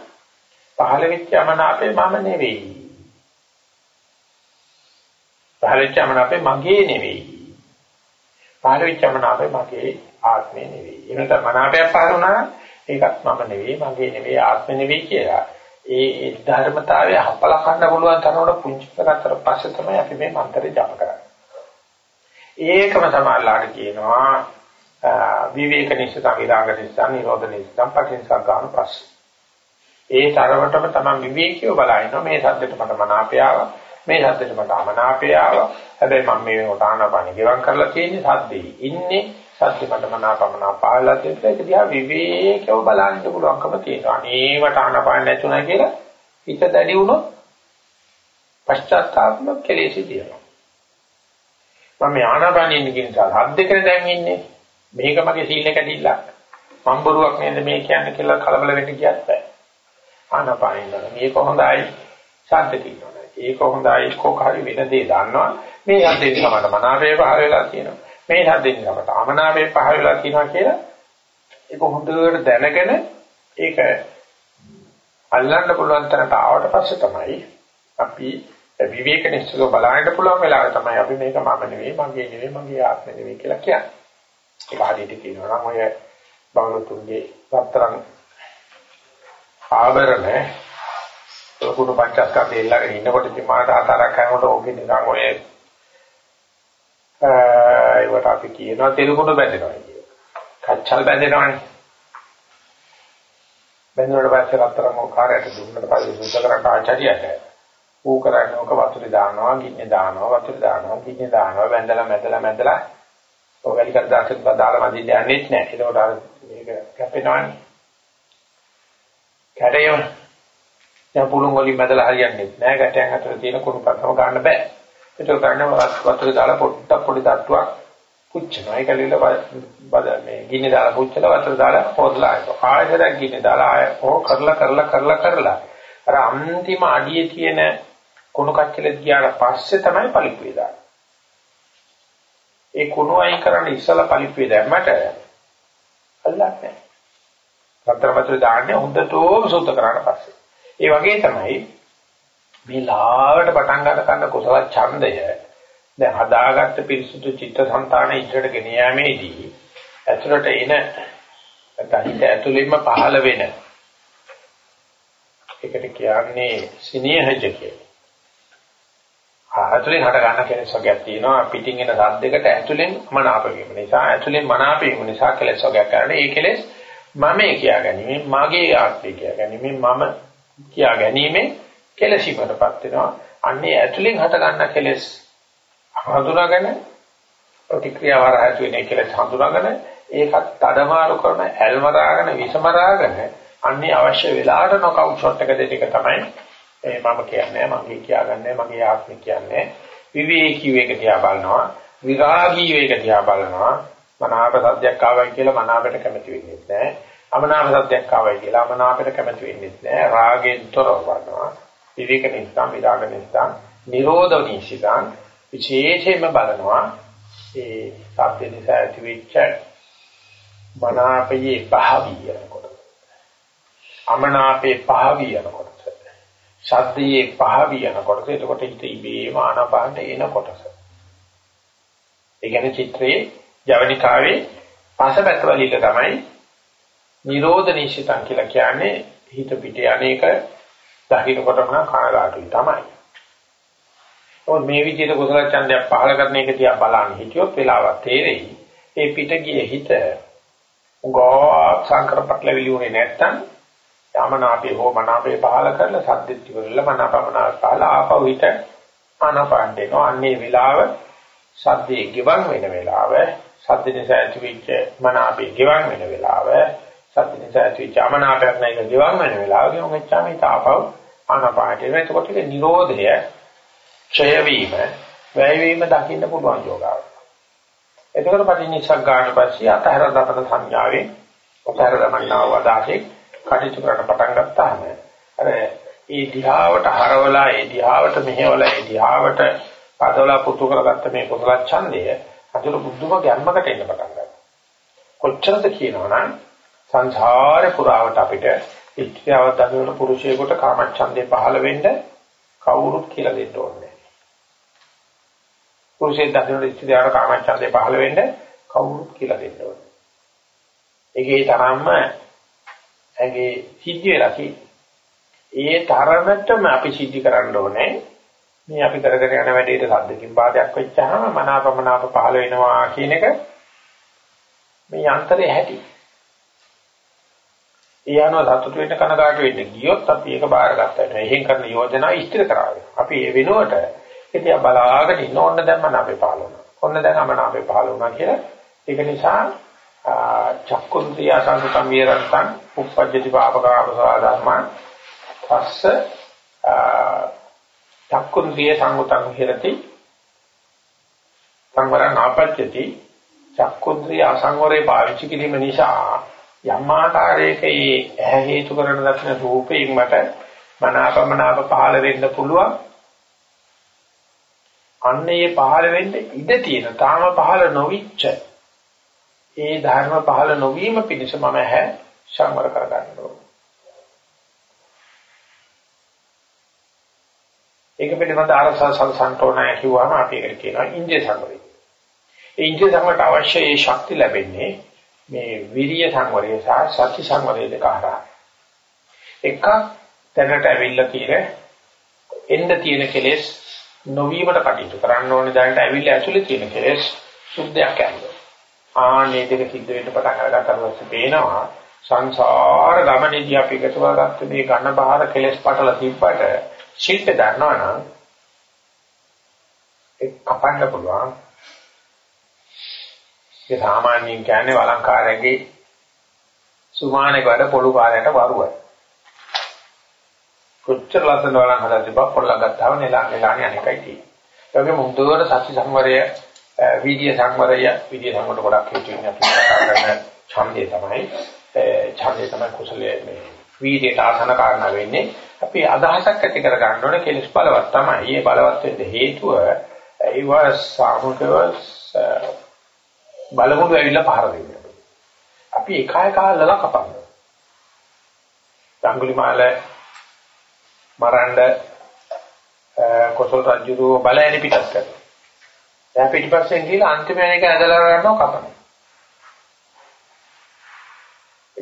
පහළ වෙච්ච අමනාපේ මම නෙවෙයි. පහළ වෙච්ච අමනාපේ මගේ නෙවෙයි. පහළ වෙච්ච මනාපේ මගේ ආත්මය නෙවෙයි. එහෙනම් මනාපයක් පහළ වුණා ඒකත් මම නෙවෙයි, මගේ නෙවෙයි, ආත්මෙ නෙවෙයි කියලා. ඒ ඒ ධර්මතාවය හපලා ගන්න පුළුවන් තරමට පුංචි කරතර පස්සේ තමයි අපි මේ මන්ත්‍රය ජප කරන්නේ. ඒකම සමාල්ලාට කියනවා විවේක නිස්සත විරාග නිස්සත නිරෝධ නිස්සත පටිච්ච සම්පන්න පස්සේ. ඒ තරමටම තමයි විවේකීව බලනවා මේ සද්දෙට මට මනාපය ආවා මේ සද්දෙට මට අමනාපය ආවා. හැබැයි මම මේ වෙනකොට ආනාපාන ගෙවම් කරලා තියෙන්නේ සද්දේ. ඉන්නේ සද්දෙ මට මනාපමනා පාලලා තියෙන එක දිහා විවේකව බලන්න පුළුවන්කම තියෙනවා. අනේවට ආනාපාන නැතුණා කියලා හිත දැඩි වුණොත් පශ්චාත්තාපම කෙලෙසි දිනවා. මම මේ ආනාපානින් කියන සද්දකේ දැන් ඉන්නේ. මේක මගේ සීල කැඩිලා මම බොරුවක් නේද මේ කියන්නේ කියලා කලබල වෙන්න කියත් බෑ. ආනාපානින් මේක හොඳයි. ශාන්ත කියනවා. ඒක හොඳයි. කොක හරි වෙන දේ දන්නවා. මේ යද්දේ තමයි මනාපේ පහල වෙලා තියෙනවා. මේ යද්දේ තමයි අමනාපේ පහල වෙලා තියෙනවා කියලා ඒක හොඳට දැනගෙන ඒක අල්ලන්න පුළුවන් තරමට ආවට පස්සේ තමයි අපි විවේක නිශ්චල බලන්න පුළුවන් වෙලාව තමයි අපි මේක මම නෙවෙයි මගේ නෙවෙයි මගේ ආත්මෙ නෙවෙයි කියලා කියන්නේ. ඒක හරියට කියනවා නම් ඔය බවලුතුන්ගේ පතරන් ආවරණ ලකුණු පංචස්කන්ධය ඊළඟට ඉන්නකොට ඉතින් මාට ආතරක් කරනකොට ඕකේ නිකන් ඔය ඒවට අපි කියනවා තිරුකුණු බැඳෙනවා කියන. කච්චල් බැඳෙනවනේ. බැඳුනට පස්සේ රත්තරන් ඔකාරයට දුන්නට පස්සේ සුද්ධ කරට ආචාරියට ඌ කරන්නේ ඔක වතුරේ දානවා, ගින්නේ දානවා, වතුරේ දානවා, ගින්නේ දානවා, බැඳලා මැදලා මැදලා ඔය වැඩි කර දාසත් දාලා මදින්න යන්නේ නැහැ. ඒකට අර මේක කැපෙනවනේ. කැඩේම දැන් පුළුන් වලින් මැදලා හරියන්නේ නැහැ. ගැටයන් අතර තියෙන කුණු පතම ගන්න බෑ. ඒක ගන්න වතුර දාලා පොඩ්ඩක් පොඩි තට්ටුවක් පුච්චනවා. ඒක ලියලා බද මේ ගින්නේ දාලා පුච්චලා වතුර දාලා හොදලා ආයෙත් ගින්නේ දාලා ආයෙ ඕක කරලා කරලා කරලා කරලා අර අන්තිම අඩියේ තියෙන කුණු කච්චලෙත් ගියාට පස්සේ තමයි පලිප්පේ දාන්නේ. ඒ කුණු අයින් කරන්න ඉස්සලා පලිප්පේ දැම්මට අල්ලන්නේ නැහැ. රත්තරන් වතුර දාන්නේ හොඳටම සුද්ධ කරාට පස්සේ. ඒ වගේ තමයි මේ ලාවට පටන් ගන්න කන්න කුසල ඡන්දය දැන් හදාගත්ත පිරිසුදු චිත්තසංතාන ඉදිරියට ගෙන යාමේදී ඇතුළට එන නැත්නම් ඇතුළෙන්ම පහළ වෙන ඒකට කියන්නේ සිනේහජ කියලා. ඇතුලෙන් හට ගන්න කෙලෙස් වර්ගයක් තියෙනවා පිටින් එන සද්දයකට ඇතුලෙන් මනාප වීම නිසා ඇතුලෙන් මනාප වීම නිසා කෙලෙස් වර්ගයක් කරන්නේ ඒ කෙලෙස් මමේ කියා ගැනීම මගේ ආත්මය කියා ගැනීම මම කියා ගැනීම කෙලෙසිමටපත් වෙනවා. අන්නේ ඇතුලෙන් හට ගන්න කෙලෙස් හඳුනාගෙන ප්‍රතික්‍රියා වරහතු වෙන කෙලෙස් හඳුනාගෙන ඒකත් තඩමාරු කරන ඇල්මරාගෙන විසමරාගෙන අන්නේ අවශ්‍ය වෙලාවට නොකවුට් ෂොට් එක දෙන එක තමයි ඒ මම කියන්නේ මගේ කියාගන්නේ මගේ ආත්මය කියන්නේ. විවේකී වේක දිහා බලනවා විරාගී වේක දිහා බලනවා. මනාප සද්දයක් ආවයි කියලා මනාපයට කැමති වෙන්නේ නැහැ. අමනාප සද්දයක් ආවයි කියලා අමනාපයට කැමති වෙන්නේ නැහැ. රාගෙන් තොරව බලනවා විවේක නිසා විරාග නිසා නිරෝධ නිසිතං විශේෂයෙන්ම බලනවා. ඒ සත්‍ය නිසා ඇතිවෙච්ච මනාපයේ පහවියනකොට අමනාපේ පහවියනකොට ශබ්දයේ පහවියනකොට එතකොට හිත ඉබේම ආනාපානට එන කොටස. ඒ කියන්නේ චිත්‍රයේ ජවනිකාවේ පසපැත්ත වලික තමයි නිරෝධ නිශ්චිතං කියලා කියන්නේ හිත පිටේ අනේක දකින්නකොටම කනගාටුයි තමයි. ඔය මේ විදිහට කුසල ඡන්දයක් පහල කරන එක දිහා බලන්න හිටියොත් වෙලාවක් තේරෙයි. ඒ පිට ගිය හිත උගා සංකරපටල විලියුනේ නැත්තම් යමනාපේ හෝ මනාපේ පහල කරලා සද්දෙත් ඉවරලා මනාපමනා පහල ආපහු හිත ආනපාන දෙනවා. අන්නේ වෙලාව සද්දේ ගෙවන් වෙන වෙලාව සද්ද නිසා ඇතිවෙච්ච මනාපේ ගෙවන් වෙන වෙලාව සද්ද නිසා ඇතිවෙච්ච අමනාපයක් නැයක ගෙවන් වෙන වෙලාව ගෙවන් වෙච්චාම හිත ආපහු ආනපානට එනවා. එතකොට ඒක නිරෝධය ක්ෂය වීම වැය වීම දකින්න පුළුවන් යෝගාව. එතකොට පටිනිස්සක් ගන්න පස්සේ අතහැර දපන සංඥාවේ අතහැර දමන්නව වදාසේ කටයුතු කරන්න පටන් ගත්තාම අර ඒ දිහාවට හරවලා ඒ දිහාවට මෙහෙवला ඒ දිහාවට පදවලා පුතු කරගත්ත මේ කුසල ඡන්දය අතුරු බුද්ධම ගැම්මකට එන්න පටන් ගන්නවා. කොච්චරද කියනවනම් සංසාරේ පුරාවට අපිට ඉච්ඡාව දඟවන පුරුෂයෙකුට කාමච්ඡන්දේ පහළ වෙන්න කවුරුත් කියලා දෙන්න ඕනේ. පුරුෂයෙක් දකින්න ඉච්ඡාව කාමච්ඡන්දේ පහළ වෙන්න කවුරුත් කියලා දෙන්න ඕනේ. ඒකේ තරම්ම ඇගේ සිද්ධ වෙලා ඒ තරමටම අපි සිද්ධ කරන්න ඕනේ. මේ අපි කරගෙන යන වැඩේට සද්දකින් බාධයක් වෙච්චාම මනාපමනාප පහළ වෙනවා කියන එක මේ යන්ත්‍රයේ හැටි. ඒ අනුව සතුට වෙන්න කනගාටු වෙන්න ගියොත් අපි ඒක බාරගත්තා. එහෙන් කරන යෝජනා ඉස්තිර කරාවේ. අපි ඒ වෙනුවට ඉතින් බලාගෙන ඉන්න ඕන්න දැන් මනාපේ පහළ වුණා. ඔන්න දැන් අමනාපේ පහළ වුණා කියලා. ඒක නිසා චක්කුන්ද්‍රිය අසංකතම් විරත්තං උප්පජ්ජති පාපකාමසා ධර්මං පස්ස චක්කුන්ද්‍රිය සංගතං විහෙරති සංවරං ආපජ්ජති චක්කුන්ද්‍රිය අසංවරේ පාවිච්චි කිරීම නිසා යම් ආකාරයක ඒ ඇහැ හේතු කරන දක්න රූපයෙන් මට මනාපමනාප පහළ වෙන්න පුළුවන්. අන්න ඒ පහළ වෙන්න ඉඩ තියෙන තාම පහළ නොවිච්ච ඒ ධර්ම පහළ නොවීම පිණිස මම හැ සංවර කර ගන්න ඕනේ. ඒක පිළිබඳ අරසා සංසන්තෝණය කියවම අපි ඒකට කියනවා ඉන්ද්‍රිය සංවරය. ඒ ඉන්ද්‍රිය සංවරයට අවශ්‍ය ඒ ශක්තිය ලැබෙන්නේ මේ විරිය සංවරය සහ සති සංවරය දෙක හරහා. එකක් දැනට ඇවිල්ලා තියෙන එන්න තියෙන කෙලෙස් නොවීමට කටයුතු කරන්න ඕනේ දැනට ඇවිල්ලා ඇතුලේ තියෙන කෙලෙස් සුද්ධයක් යනවා. ආනේ දෙක සිද්ධ වෙන්න පටන් අරගත්තා පස්සේ පේනවා සංසාර ගමනේදී අපි එකතු කරගත්ත මේ ඝන බහර කෙලස් පටල තිබ්බට ශිල්ප දන්නවනම් ඒ කපන්න පුළුවන්. ඒ සාමාන්‍යයෙන් කියන්නේ වළංකාරයේ සුමානේ වැඩ පොළු කාලයට වරුවයි. කොච්චර ලස්සන වළං හදලා තිබ්බා පොල්ලක් ගත්තාම නෙලා නෙලානේ අනේකයි තියෙන්නේ. ඒ වගේම මුදුවට සත්‍ය සංවරය විද්‍ය සංවරය විද්‍ය සංවරට ගොඩක් හේතු වෙන්නේ අපි කතා කරන ඡන්දය තමයි. ඡන්දය තමයි කුසලයේ මේ වීර්යයට ආසන කාරණා වෙන්නේ අපි අදහසක් ඇති කර ගන්න ඕනේ කෙලස් බලවත් තමයි. ඒ බලවත් වෙන්න හේතුව ඒව සාමුකව බලමුළු ඇවිල්ලා පහර දෙන්නේ. අපි එකයි කාලලා කපන්න. අඟුලිමාල මරණ්ඩ කොසල් රජුගේ බලයනි පිටත් කරනවා. දැන් පිටිපස්සෙන් ගිහලා අන්තිම එක ඇදලා ගන්නවා කපනවා.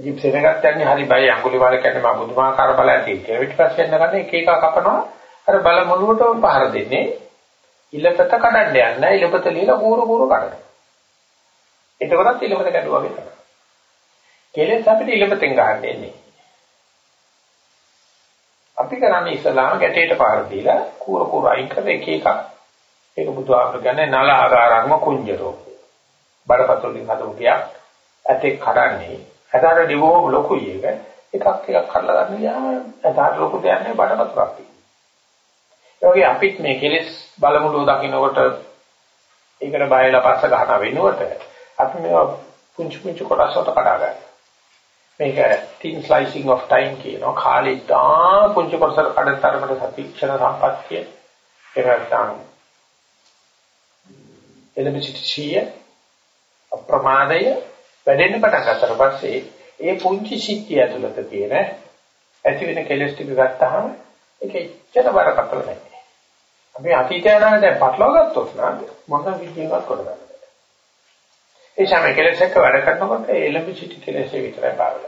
ඉතින් සෙනගත් යන්නේ හරි බයි අඟුලිමාල කියන්නේ මා බුදුමාකාර බල ඇති කියලා. ඊට පස්සේ යන ගන්නේ එක එක කපනවා. අර බල මොළුවට පහර දෙන්නේ. ඉලපත කඩන්න යන්නේ ඉලපත ලියලා කූරු කූරු කඩන. එතකොටත් ඉලපත කැඩුවා වගේ තමයි. කෙලෙස් අපිට ඉලපතෙන් ගන්න එන්නේ. අපි කරන්නේ ඉස්ලාම ගැටේට පාර දීලා කූර කූර අයින් කර එක එකක් ඒක බුදුහාමර කියන්නේ නල ආකාරංගම කුංජරෝ බඩපතලින් හදපු ගියක් ඇතේ කඩන්නේ ඇතට දිවෝ ලොකුයි එක එකක් එකක් කඩලා ගන්න යාම ඇතට ලොකු දෙයක් නෙවෙයි බඩපතලක් ඒ වගේ අපිත් මේ කෙලෙස් බලමුලෝ දකින්නකොට ඒකට බයලා පස්ස ගන්න වෙනුවට අපි මේවා පුංචි පුංචි කොටස් වලට කඩා ගන්නවා. මේක thin slicing of time කියනවා. කාලේ තා පුංචි කොටසක් කඩන තරමට සතික්ෂණ සම්පත්තිය. ඒක නැත්නම් එලෙබසිටිය අප්‍රමාදය වැඩෙන්න පටන් ගන්නතර පස්සේ ඒ පුංචි සිද්ධිය ඇතුළත තියෙන ඇති වෙන කෙලස් ටික ගත්තාම ඒක එච්චර බරපතල නැහැ. අපි අතීතය අනාගතය පටලවා ගත්තොත් නම් මොන විදිහකට කරගන්නද? ඒ සමේ කෙලස් එක්ක වැඩ කරනකොට එලෙබ සිටි කෙලස් විතරයි පාරල.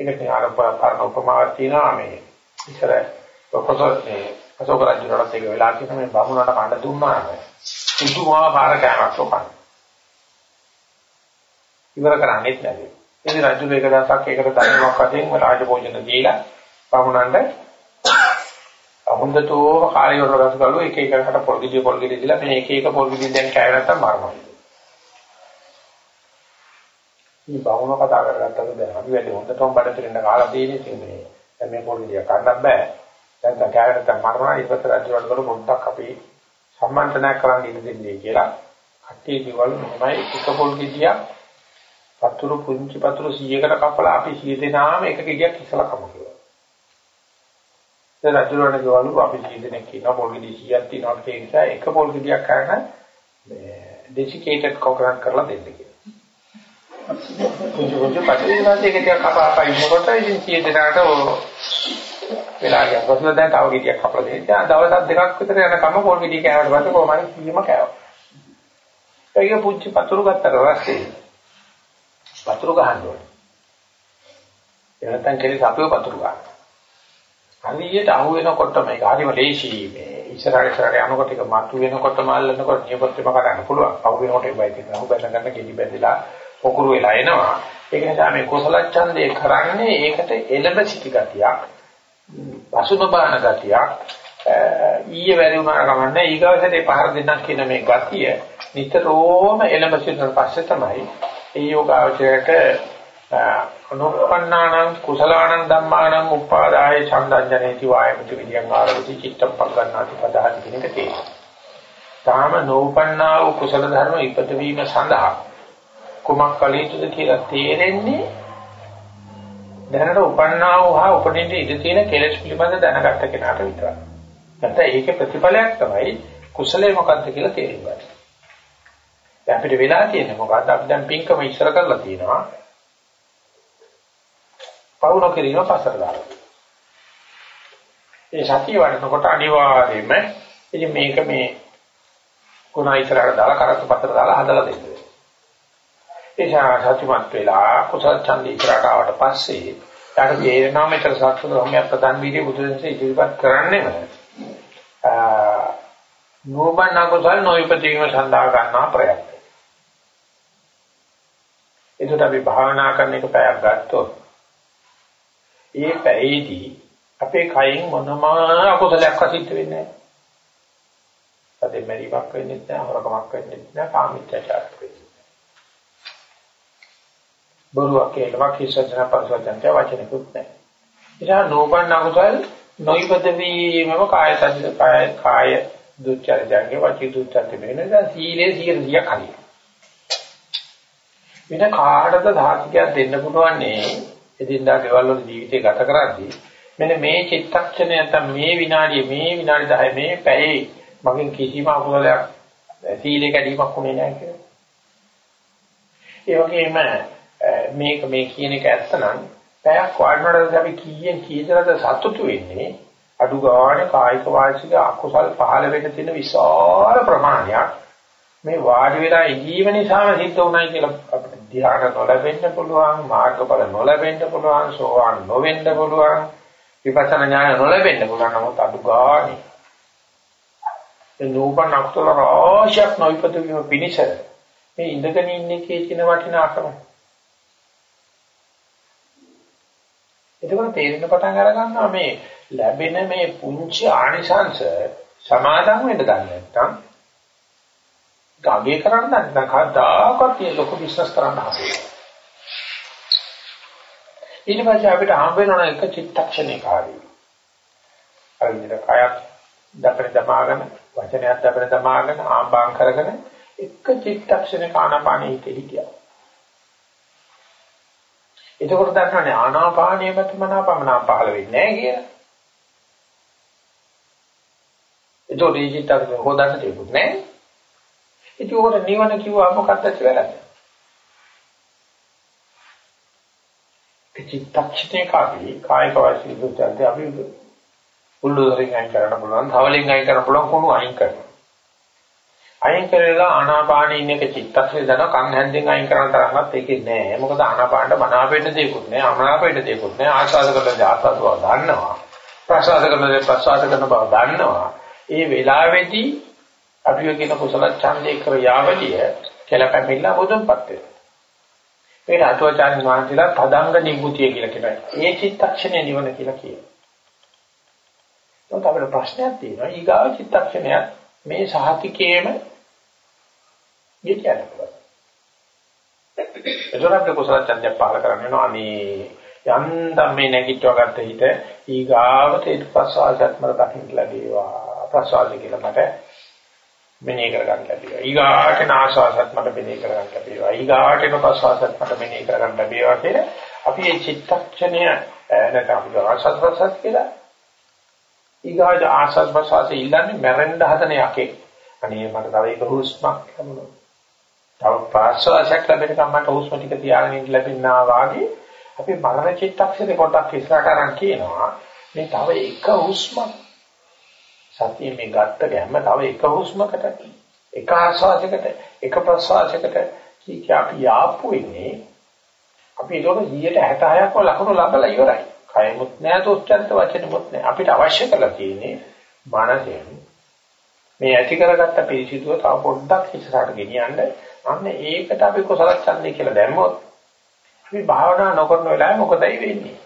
ඒකට ආරම්භ පරණ උපමාවක් තියෙනවා මේ ඉතර ප්‍රොෆෙසර් මේ අශෝක රජුණට ඒක වෙලා තියෙන මේ බමුණට කණ්ඩ දුන්නාම පුදුමාකාර කෑමක් සොපන්. ඉවර කරන්නේ නැහැ. ඉතින් රජු එක දවසක් ඒකට ධර්මයක් වශයෙන් රාජභෝජන දීලා බමුණන්ට හොඳටම කාර්ය වල රස ගලු එක එකකට පොල්ගිඩිය පොල්ගිඩිය දීලා මේ එක එක පොල්ගිඩිය දැන් කෑව නැත්තම් මරනවා. මේ බවුන කතා කරගත්තද දැන් අපි වැඩි හොඳටම බඩ පිරෙන්න කාලා තියෙන ඉතින් මේ දැන් මේ පොල්ගිඩිය කන්නත් බෑ. දැන් තව කෑව නැත්තම් මරනවා ඊට පස්සේ රජු වල පොඩ්ඩක් අපි සම්මන්ත්‍රණයක් කරන්න ඉඩ දෙන්නේ කියලා. කට්ටිය කිව්වලු මමයි එක පොල්ගිඩියක් පතුරු පුංචි පතුරු 100කට කපලා අපි 100 දෙනාම එක ගෙඩියක් ඉස්සලා කමු කියලා. දැන් රජුරණ ගවලු අපි 100 දෙනෙක් ඉන්නවා පොල් ගෙඩි 100ක් තියෙනවා ඒ නිසා එක පොල් ගෙඩියක් ගන්න මේ ඩෙසිකේටඩ් කොකරන්ට් කරලා දෙන්න කියලා. පුංචි පුංචි පතුරු වාසිය ගෙඩියක් කපා ඉන්නකොට ඉතින් 100 දෙනාට වෙලා ගියා. ප්‍රශ්න දැන් තව ගෙඩියක් කපලා දෙන්න. දැන් දවස් දෙකක් විතර යනකම් පොල් ගෙඩිය කෑවට පස්සේ කොහොමද කීම කෑවා. ඒක පුංචි පතුරු ගත්තට පස්සේ වතුර ගහන්න ඕනේ. ඒ නැත්තම් කෙලෙස් අපිව වතුර ගන්න. හරියට අහු වෙනකොට මේක හරිම ලේසි මේ ඉස්සරහට ඉස්සරහට යනකොට ඒක මතු වෙනකොට මල්ලනකොට නියපොත්තම කරන්න පුළුවන්. අහු වෙනකොට ඒවයි තියෙනවා. අහු බැලන ගන්න කෙලි බැඳලා පොකුරු වෙලා එනවා. ඒක නිසා මේ කුසල ඡන්දේ කරන්නේ ඒකට එළඹ සිටි ගතියක්. පසුබ බාන ගතියක්. ඊයේ වැඩි වුණා කමන්නේ ඊගවසට පහර දෙන්නක් කියන මේ ගතිය නිතරම එළඹ සිටින පස්සේ තමයි ඒ යෝගාවචරයට අනුප්පන්නානං කුසලානං ධම්මානං උපාදාය ඡන්දංජනේති වායමති විද්‍යං ආරවති චිත්තම් පග්ගණ්ණාති පදහන් කියන එක තියෙනවා. තාම නෝපන්නා වූ කුසල ධර්ම ඉපද වීම සඳහා කුමක් කළ යුතුද කියලා තේරෙන්නේ දැනට උපන්නා වූ හා උපදින්න ඉඩ තියෙන කෙලෙස් පිළිබඳ දැනගත්ත කෙනාට විතරයි. නැත්නම් ඒකේ ප්‍රතිඵලයක් තමයි කුසලයේ මොකක්ද කියලා තේරුම් ගන්න. දැන් අපිට වෙලා තියෙන්නේ මොකද්ද? අපි දැන් පින්කම ඉස්සර කරලා තියෙනවා. පවුන කිරීම පස්සට දාලා. ඒ සතිය වඩනකොට අනිවාර්යයෙන්ම ඉතින් මේක මේ ගුණ ඉස්සරහට දාලා කරත් පස්සට දාලා හදලා දෙන්න. ඒ සත්‍යමත් වෙලා කුසල ඡන්ද ඉස්සරහට ආවට පස්සේ ඊට තේරෙනවා මෙතන සත්‍ය ධර්මයක් ප්‍රදාන් වීදී බුදුන්සේ ඉදිරිපත් කරන්නේම නෝබන් කුසල නොයිපදීම සඳහා ගන්නා ප්‍රයත්න. ඒකට අපි භාවනා කරන එක පැයක් ගත්තොත් ඒ පැයේදී අපේ කයින් මොනම අකුසලයක් සිද්ධ වෙන්නේ නැහැ. සතේ මෙරිවක් වෙන්නේ නැහැ, හොරකමක් වෙන්නේ නැහැ, කාමීත්‍යචාරයක් වෙන්නේ නැහැ. බොරුවක් කියලාක් හිසජන පරිසජනට වචනකුත් නැහැ. ඉතින් නෝපන්න අකුසල් නොයිපද වීමම කාය සජිත කාය කාය දුච්චරිතයන්ගේ වචී දුච්චරිත වෙනවා. සීලේ 100 100ක් හරියට. වෙන කාටද සාහිතියක් දෙන්න පුළුවන් නේ එදින්දා ගෙවල් වල ජීවිතය ගත කරද්දී මෙන්න මේ චිත්තක්ෂණය නැත්නම් මේ විනාඩිය මේ විනාඩි 10 මේ පැයේ මගෙන් කිසිම අකුසලයක් සීලේ කැඩීමක් උනේ නැහැ කියලා. ඒ වගේම මේක මේ කියන එක ඇත්තනම් පැයක් වඩනකොට අපි කීයෙන් කීතරද සතුටු වෙන්නේ අඩු ගානේ කායික වාචික අකුසල් පහළ වෙන්න තියෙන විශාල ප්‍රමාණයක් මේ වාඩි වෙලා ඉඳීම නිසාම සිද්ධ වුණයි කියලා අපිට ධ්‍යාන නොලැබෙන්න පුළුවන් මාර්ගඵල නොලැබෙන්න පුළුවන් සෝවාන් නොවෙන්න පුළුවන් විපස්සනා ඥාන නොලැබෙන්න පුළුවන් නමුත් අඩු ගානේ ඒ නූපන් අකුසල රාශියක් නොයිපද වීම පිණිස මේ ඉඳගෙන ඉන්නේ කියන වටිනාකම. එතකොට තේරෙන පටන් අර ගන්නවා මේ ලැබෙන මේ පුංචි ආනිසංශ සමාදම් වෙන්න දන්නේ නැත්නම් ගාගේ කරන්න නැත්නම් කවදාකවත් මේ ලොකු බිස්නස් කරන්න හම්බෙන්නේ. ඊට පස්සේ අපිට හම්බ වෙනවා එක චිත්තක්ෂණේකාරී. අර විදිහට කයක් දපර දමාගෙන වචනයක් දපර දමාගෙන ආම්බාම් කරගෙන එක චිත්තක්ෂණේ ආනාපානෙ හිටියා. එතකොට දන්නවනේ ආනාපානිය මත මනාපමනා පහළ වෙන්නේ නැහැ කියලා. ඒතකොට මේ චිත්තක්ෂණ හොදන්න දෙයක් නැහැ. ඉතින් උකට නිවන කිව්වා මොකක්ද කියලා? චිත්තක්ෂණේ කාපි කායික වාචික දුක්ඛන්ත අපි උල්ලුරින් අයින් කරන්න පුළුවන්, තවලින් අයින් කරන්න පුළුවන් කොහොම අයින් කරනවා. අයින් කරලා ආනාපානෙ ඉන්න එක චිත්තක්ෂණේ දන කන් හැන්දෙන් අයින් කරන තරමත් ඒකේ නෑ. මොකද ආනාපානට මනාපෙන්න දෙයක්වත් නෑ, අමනාපෙන්න දෙයක්වත් නෑ. ආස්වාද කරන ආස්වාද බව දන්නවා. ප්‍රසවාස කරන ප්‍රසවාස කරන බව දන්නවා. ඒ වෙලාවේදී අපි කියන කුසල ඡන්දේ ක්‍රියාවලිය කෙලපැමිල්ල මොදුන්පත් වෙනවා. මේක අටුවාචාර්ය වහන්සේලා පදංග නිබුතිය කියලා කියනවා. ඒ චිත්තක්ෂණය නිවන කියලා කියනවා. donc අපිට ප්‍රශ්නයක් තියෙනවා. ඊගාව චිත්තක්ෂණය මේ සහතිකේම යෙකියන්න පුළුවන්. එතකොට කුසල ඡන්දය පාල කරන්නේ අනේ යන්තම් මේ නැගිටව ගත්ත හිත ඊගාවට ඊට පස්ස ආසත්මර දකින්න ලැබේවා. ප්‍රසවාසය කියලා මට මෙනෙහි කරගන්න ලැබේවා. ඊගාට නාශාසත් මට මෙනෙහි කරගන්න ලැබේවා. ඊගාට නපසාසත් මට මෙනෙහි කරගන්න ලැබේවා කියලා අපි මේ චිත්තක්ෂණය නැත්නම් අපි ආශාස ප්‍රසත් කියලා ඊගාට ආශාස ප්‍රසත් ඉල්ලන්නේ මැරෙන්න හදන යකේ. අනේ මට තව එක හුස්මක් ලැබුණා. තව ප්‍රාශ්වාසයක් ලැබෙනකම් මට හුස්ම ටික තියාගෙන ඉන්න ලැබෙන්නා වාගේ අපි මරණ චිත්තක්ෂණේ පොඩ්ඩක් ඉස්සරහට අරන් කියනවා මේ තව එක හුස්මක් සතිය මේ ගත්ත ගැම්ම තව එක හුස්මකට එක ආස්වාදයකට එක ප්‍රසවාසයකට කී අපි යාපු ඉන්නේ අපි ඒක 166ක්ම ලකුණු ලබලා ඉවරයි. කයමුත් නැහැ තොච්චන්ත වචනෙමුත් නැහැ. අපිට අවශ්‍ය කරලා තියෙන්නේ මනසෙන් මේ ඇති කරගත්ත පිළිසිතුව තව පොඩ්ඩක් ඉස්සරහට ගෙනියන්න. අන්න ඒකට අපි කුසල ඡන්දය කියලා දැම්මොත් අපි භාවනා නොකරන වෙලාවේ මොකදයි වෙන්නේ?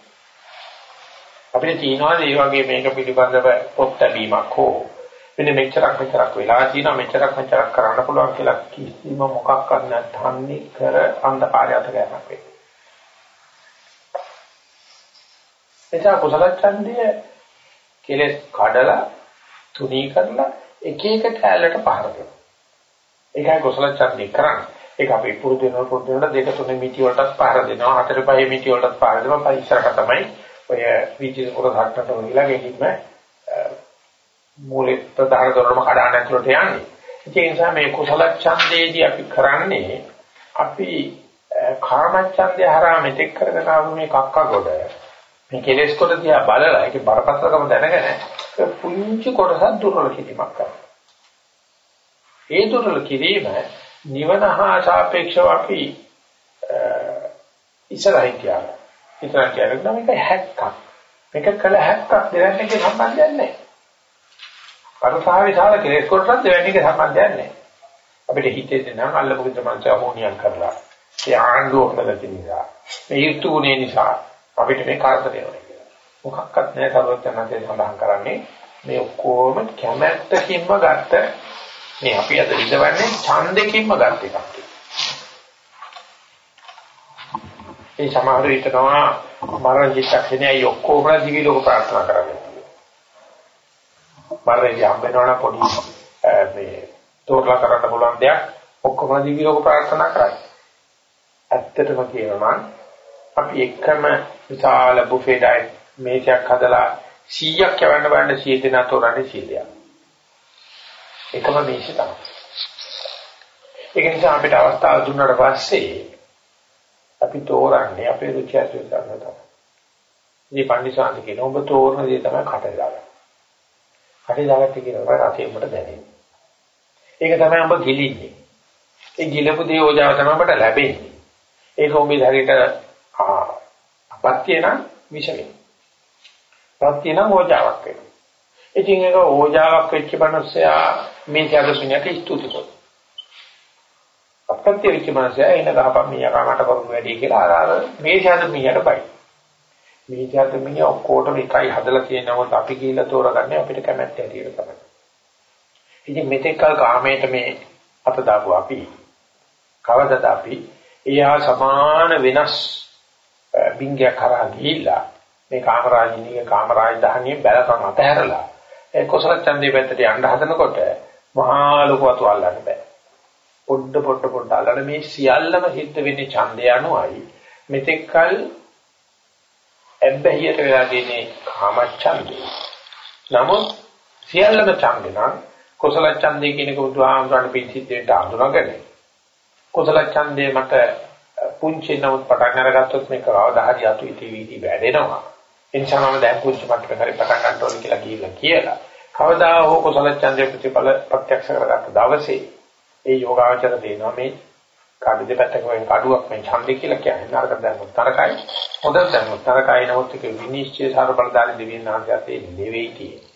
අපිට තියෙනවා මේ වගේ මේක පිළිබඳව පොත් ලැබීමක් හෝ මෙන්න මෙච්චරක් මෙච්චරක් වෙලා තියෙනවා මෙච්චරක් මෙච්චරක් කරන්න පුළුවන් කියලා කිසිම මොකක්වත් නැත්නම් කර අන්ධකාරය අත ගන්නක් වෙයි. එතන කුසල ඡන්දය කෙලෙස් කඩලා තුනී කරලා එක එක කැලලට පහර දෙනවා. ඒකයි කුසල ඡන්දය කරන්නේ. ඒක අපි පුරුදු වෙනකොට පුරුදු වෙනකොට දෙක තුනේ මිටි වලටත් පහර දෙනවා. හතර පහේ මිටි වලටත් පහර දෙනවා. පරිසරක තමයි ඔය විචිත කොටසකට වගේලා ගෙහින්ම මූලික ප්‍රධාන දොරම කඩාන ඇතුළට යන්නේ. ඒ නිසා මේ කුසල ඡන්දේදී අපි කරන්නේ අපි කාම ඡන්දය හරහා මෙතෙක් කරගෙන ආපු මේ කක්ක කොට මේ කෙලෙස් කොට දිහා බලලා ඒකේ බරපතලකම දැනගෙන පුංචි කොටසක් දුර්වල කිරීමක් කරනවා. ඒ දුර්වල කිරීම නිවන හා සාපේක්ෂව අපි ඉස්සරහින් තියනවා. ඉතන කියනවා මේක හැක්කක්. මේක කළ හැක්කක් දෙවන්නේගේ සම්බන්ධයක් නැහැ. පරසාවිසාල කෙලෙස් කොටසත් දෙවන්නේගේ සම්බන්ධයක් නැහැ. අපිට හිතෙන්නේ නම් අල්ලපු ගමන් සමෝනියම් කරලා ඒ ආණ්ඩුව හොදලා නිසා මේ යුතුයුනේ නිසා අපිට මේ කරදර වෙනවා කියලා. මොකක්වත් නැහැ සර්වඥාන්සේ සඳහන් කරන්නේ මේ ඔක්කොම කැමැත්තකින්ම ගත්ත මේ අපි අද ඉඳවන්නේ ඡන්දකින්ම ගත්ත එකක්. ඒ සමහර විටනවා මරණ චිත්තක්ෂණයයි ඔක්කොම දිවි ලෝක ප්‍රාර්ථනා කරන්නේ. මරණය හම්බෙනවනම් පොඩි මේ තෝරලා කරන්න පුළුවන් දෙයක් ඔක්කොම දිවි ලෝක ප්‍රාර්ථනා කරයි. ඇත්තටම කියනවා අපි එකම විශාල බුෆේ ඩයට් මේකක් හදලා 100ක් යවන්න බෑනේ 100 දෙනා තෝරන්නේ 100ක්. එකම මේෂ තමයි. ඒක නිසා අපිට අවස්ථාව දුන්නාට පස්සේ අපි තෝරන්නේ අපේ රුචි අසුර ගන්න තමයි. මේ පන්දිසාන්ත කියන ඔබ තෝරන දේ තමයි කටේ දාගන්න. කටේ දාගත්ත කියනවා රසයෙන් උඹට දැනෙන්නේ. ඒක තමයි ඔබ ගිලින්නේ. ඒ ගිලපු දේ ඕජාව තමයි ඔබට ලැබෙන්නේ. ඒක ඔබේ ශරීරයට අපත්‍ය නම් විෂ වෙනවා. පත්‍ය නම් ඕජාවක් වෙනවා. ඉතින් ඒක ඕජාවක් වෙච්ච මිනිස්සයා මේ ත්‍යාගසුණියට ස්තුති කරනවා. අපත්‍ය වෙච්ච මිනිස්සයා එන ගහපම් මීයා මට කරු වැඩි කියලා අර අර මේ ත්‍යාගසුණියට බයි. මේ ත්‍යාගසුණිය ඔක්කොටම එකයි හදලා තියෙනවොත් අපි කියලා තෝරගන්නේ අපිට කැමැත්ත ඇටියට තමයි. ඉතින් මෙතෙක් කල කාමයට මේ අත දාපු අපි කවදද අපි එයා සමාන වෙනස් බින්ගයක් කරා ගිහිල්ලා මේ කාමරාජිනීගේ කාමරාජ දහනිය බැලකම් අතහැරලා ඒ කුසල ඡන්දේ පැත්තට යන්න හදනකොට මහා ලොකු අතු අල්ලන්න බෑ. පොඩ පොඩ පොඩ අල්ලන මේ සියල්ලම හිට වෙන්නේ ඡන්දය අනුවයි. මෙතෙක්කල් එබ්බැහියට වෙලා දෙන්නේ කාම ඡන්දේ. නමුත් සියල්ලම ඡන්දේ නම් කුසල ඡන්දේ කියන එක බුදුහාමුදුරන් පිළිසිද්දේට අඳුනගෙන කුසල ඡන්දේ මට පුංචි නමුත් පටන් අරගත්තොත් මේක කවදා හරි අතු ඉති වීදි වැඩෙනවා. ඒ නිසා මම දැන් පුංචි මට්ටමේ හරි පටන් ගන්න ඕනේ කියලා කියලා කියලා. කවදා හෝ කුසල ඡන්දේ ප්‍රතිඵල ප්‍රත්‍යක්ෂ කරගත්ත දවසේ ඒ යෝගාචර දෙනවා මේ කාඩු දෙපැත්තක වෙන කඩුවක් මේ ඡන්දේ කියලා කියන්නේ නරක දැම්මොත් තරකයි හොඳ දැම්මොත් තරකයි නමුත් ඒක විනිශ්චය සාර බලදාරි දෙවියන් ආන්තයතේ නෙවෙයි කියන්නේ.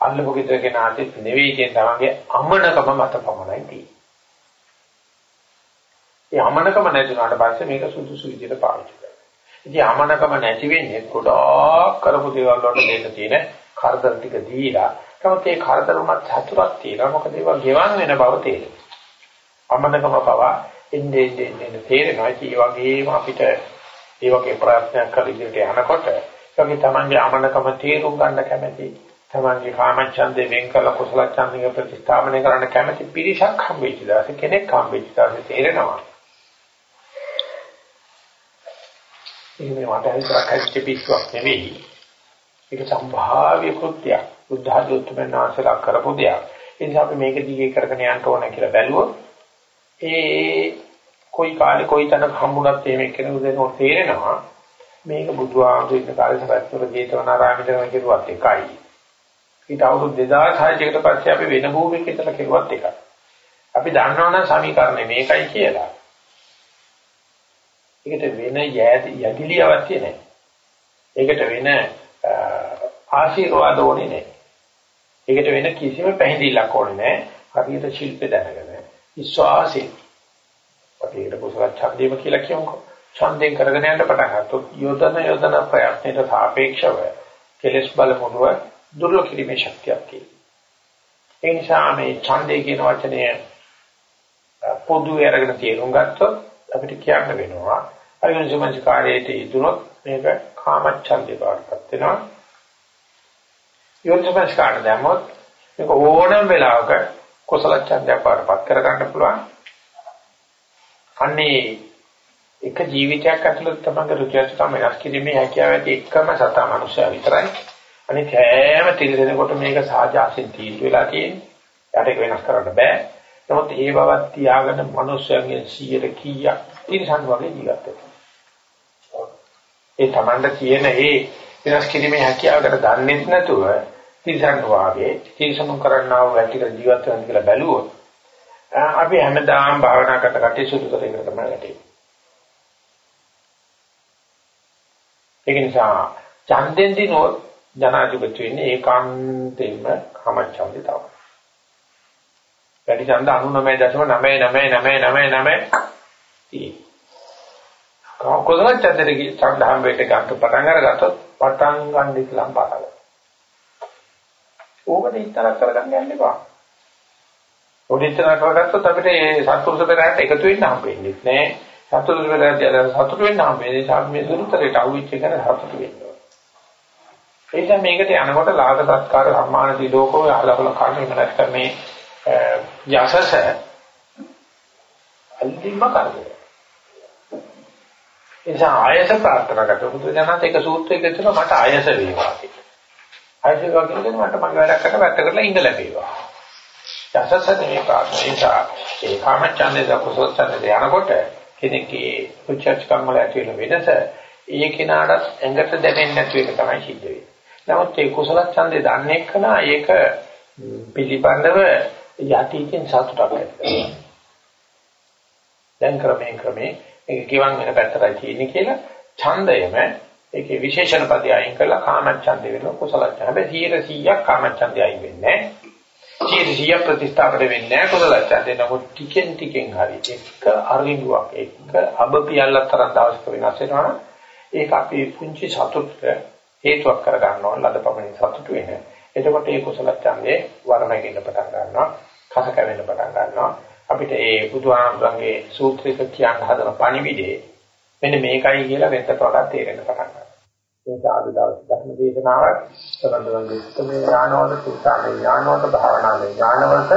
අල්ලපු ගෙදරගෙන ආදෙත් නෙවෙයි කියන තමන්ගේ අමනකම මත පමණයි තියෙන්නේ. ඒ අමනකම නැතුණාට පස්සේ මේක සුදුසු විදිහට පාවිච්චි කරනවා. ඉතින් අමනකම නැති වෙන්නේ ගොඩාක් කරපු දේවල් වලට දෙන්න තියෙන කරදර ටික දීලා. නමුත් ඒ කරදර උනත් හතුරක් තියෙනවා. මොකද ඒවා ගෙවන් වෙන බව තේරෙනවා. අමනකම පව එන්නේ එන්නේ තේරෙනවා. ඒ වගේම අපිට ඒ වගේ ප්‍රයත්නයක් කර ඉදිරියට යනකොට ඒකේ තමන්ගේ අමනකම තේරුම් ගන්න කැමැති තමන්ගේ කාමච්ඡන්දේ වෙන් කළ කුසල ඡන්දික ප්‍රතිස්ථාපනය කරන්න කැමැති පිරිසක් හම්බෙච්ච දාසේ කෙනෙක් හම්බෙච්ච දාසේ තේරෙනවා ඒක මේ මට හිතක් හැදිච්ච පිස්සුවක් නෙවෙයි. ඒක සම්භාව්‍ය කෘත්‍යයක්. බුද්ධ ආධුත්මයන් ආසලා කරපු දෙයක්. ඒ නිසා අපි මේක දිගේ කරගෙන යන්න ඕන කියලා බැලුවොත් ඒ කොයි කාලේ කොයි තැනක හම්බුණත් එහෙම කෙනෙකු දෙනෝ තේරෙනවා මේක බුදුආමතු ඉන්න කාලේ සපැත්තර ජේතවනාරාමයේ කෙරුවත් එකයි. ඊට අවුරුදු 2600කට පස්සේ අපි වෙන භූමියක ඉඳලා කෙරුවත් එකයි. අපි දන්නවනම් සමීකරණය මේකයි කියලා. ඒකට වෙන යැදිලි අවශ්‍ය නැහැ. ඒකට වෙන ආශිර්වාද ඕනේ නැහැ. ඒකට වෙන කිසිම පැහැදිලිලක් ඕනේ නැහැ. හරියට ශිල්පේ දැනගෙන විශ්වාසයෙන් අපි ඒකට කුසල ඡන්දේම කියලා කියමුකෝ. ඡන්දයෙන් කරගෙන යන්න පටන් ගත්තොත් යොදන යොදන ප්‍රයත්නයට සාපේක්ෂව කෙලස් බල මොනව දුර්ලභ කිරීමේ ශක්තියක් තියෙනවා. ඒ නිසා මේ ඡන්දේ කියන වචනය පොදු අරගෙන තේරුම් ගත්තොත් අපිට කියන්න වෙනවා අයෝනිසමංස කාර්යයට යෙදුනොත් මේක කාමච්ඡන්දේ බවටපත් වෙනවා. යෝනිසමංස කාර්ය දැම්මොත් මේක ඕනම වෙලාවක කුසල ඡන්දයක් බවටපත් කරගන්න පුළුවන්. අන්නේ එක ජීවිතයක් ඇතුළත තමයි රුචියස්කම වෙනස් කිරීමේ හැකියාව ඇති එකම සතා මනුෂ්‍යයා විතරයි. අනිත් හැම තිරසෙනකොට මේක සාජාසින් තීන්දුව වෙලා තියෙන්නේ. යට ඒක වෙනස් කරන්න බෑ. නමුත් ඒ බවත් තියාගෙන මනුෂ්‍යයන්ගේ 100 කීයක් තිරසන් වගේ ජීවත් වෙනවා. ඒ Tamanda කියන ඒ වෙනස් කිරීමේ හැකියාවකට දන්නේ නැතුව තිරසන් වාගේ තිරසන් කරන්නා වූ වැටික ජීවත් වෙනවා කියලා බැලුවොත් අපි හැමදාම භාවනා කරට කටේ සුදු කරගෙන තමයි වැටෙන්නේ. ඒක නිසා ඡන්දෙන් දිනෝ ජනාධිපති වෙන්නේ ඒකාන්තයෙන්ම කමච්ඡන්දේ තමයි. වැඩි ඡන්ද 99.99999 තියෙනවා. කොසල චන්දරේ ඡන්දහම් වේට ගන්න පටන් අරගත්තොත් පටන් ගන්න ඉස්ලාම් පාඩම. ඕකට ඉතරක් කරගන්න යන්න එපා. ඕක ඉතර කරගත්තොත් අපිට මේ සත්පුරුෂ පෙරහැරට එකතු වෙන්න හම්බෙන්නේ නැහැ. සත්පුරුෂ පෙරහැරට සතුට වෙන්න හම්බෙන්නේ සාමයේ දුරුතරයට අවුච්ච කරන සතුට වෙන්න ඕන. ඒ නිසා මේකට යනකොට ලාභ සත්කාර සම්මාන දිලෝකෝ අලබල කන්නේ නැත්නම් මේ යසස අන්තිම කරදරය. නිසා ආයස ප්‍රාර්ථනා කරලා බුදුජානක එක සූත්‍රයක තියෙනවා මට ආයස වේවා කියලා. ආයස වේවා කියන්නේ මට මගේ වැඩක් කරලා වැට කරලා ඉඳ ලැබේවා. යසසනේ මේ ප්‍රාර්ථනා නිසා ඒ කාමචන්දේ දකුසල් ඡන්දේ යනකොට කෙනෙක්ගේ උච්චච්ඡකම් වල ඇති වෙන වෙනස ඒ කෙනාට ඇඟට දැනෙන්නේ නැති එක තමයි සිද්ධ වෙන්නේ. නමුත් ඒ කුසල ඡන්දේ දන්නේ කනා ඒක පිළිබඳව යටිකින් සතුටක් ඇති දැන් ක්‍රමයෙන් ක්‍රමයෙන් ඒක කිවන් වෙන පැත්තටයි තියෙන්නේ කියලා ඡන්දයම ඒකේ විශේෂණ පදය අයින් කරලා කාමච්ඡන්දේ වෙනවා කුසල ඡන්ද. හැබැයි 100ක් කාමච්ඡන්දේ අයින් වෙන්නේ නැහැ. 100 ප්‍රතිස්ථාපන වෙන්නේ නැහැ කුසල ඡන්දේ. නමුත් ටිකෙන් ටිකෙන් හරි එක අරිඟුවක් එක අබ පියල්ලක් තරම් දවසක වෙනස් වෙනවා. ඒක අපි පුංචි සතුටට හේතුවක් කර ගන්නවා ලදපමණින් සතුට වෙන. එතකොට මේ කුසල ඡන්දේ වරණගෙන පටන් ගන්නවා. කස කැවෙන්න පටන් ගන්නවා. අපිට ඒ බුදුහාමුදුරන්ගේ සූත්‍රික කියන්න හදන පණිවිඩේ මෙන්න මේකයි කියලා වෙනතට වඩා තේරෙන්න පටන් ගන්නවා. මේ සාදු දවස් ධර්ම දේශනාව සම්බන්ධයෙන් උත්තරේ ඥානවල සුත්තානේ ඥානවල භාවනාවේ ඥානවලට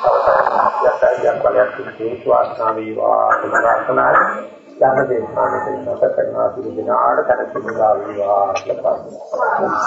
අවසානයක් බලයක් හේතු ආස්නා වේවා ප්‍රාර්ථනායි ධර්ම දේශනාවේ මත කරනවා පිළිගෙන ආඩ තනතුරුලා වේවා කියලා ප්‍රාර්ථනා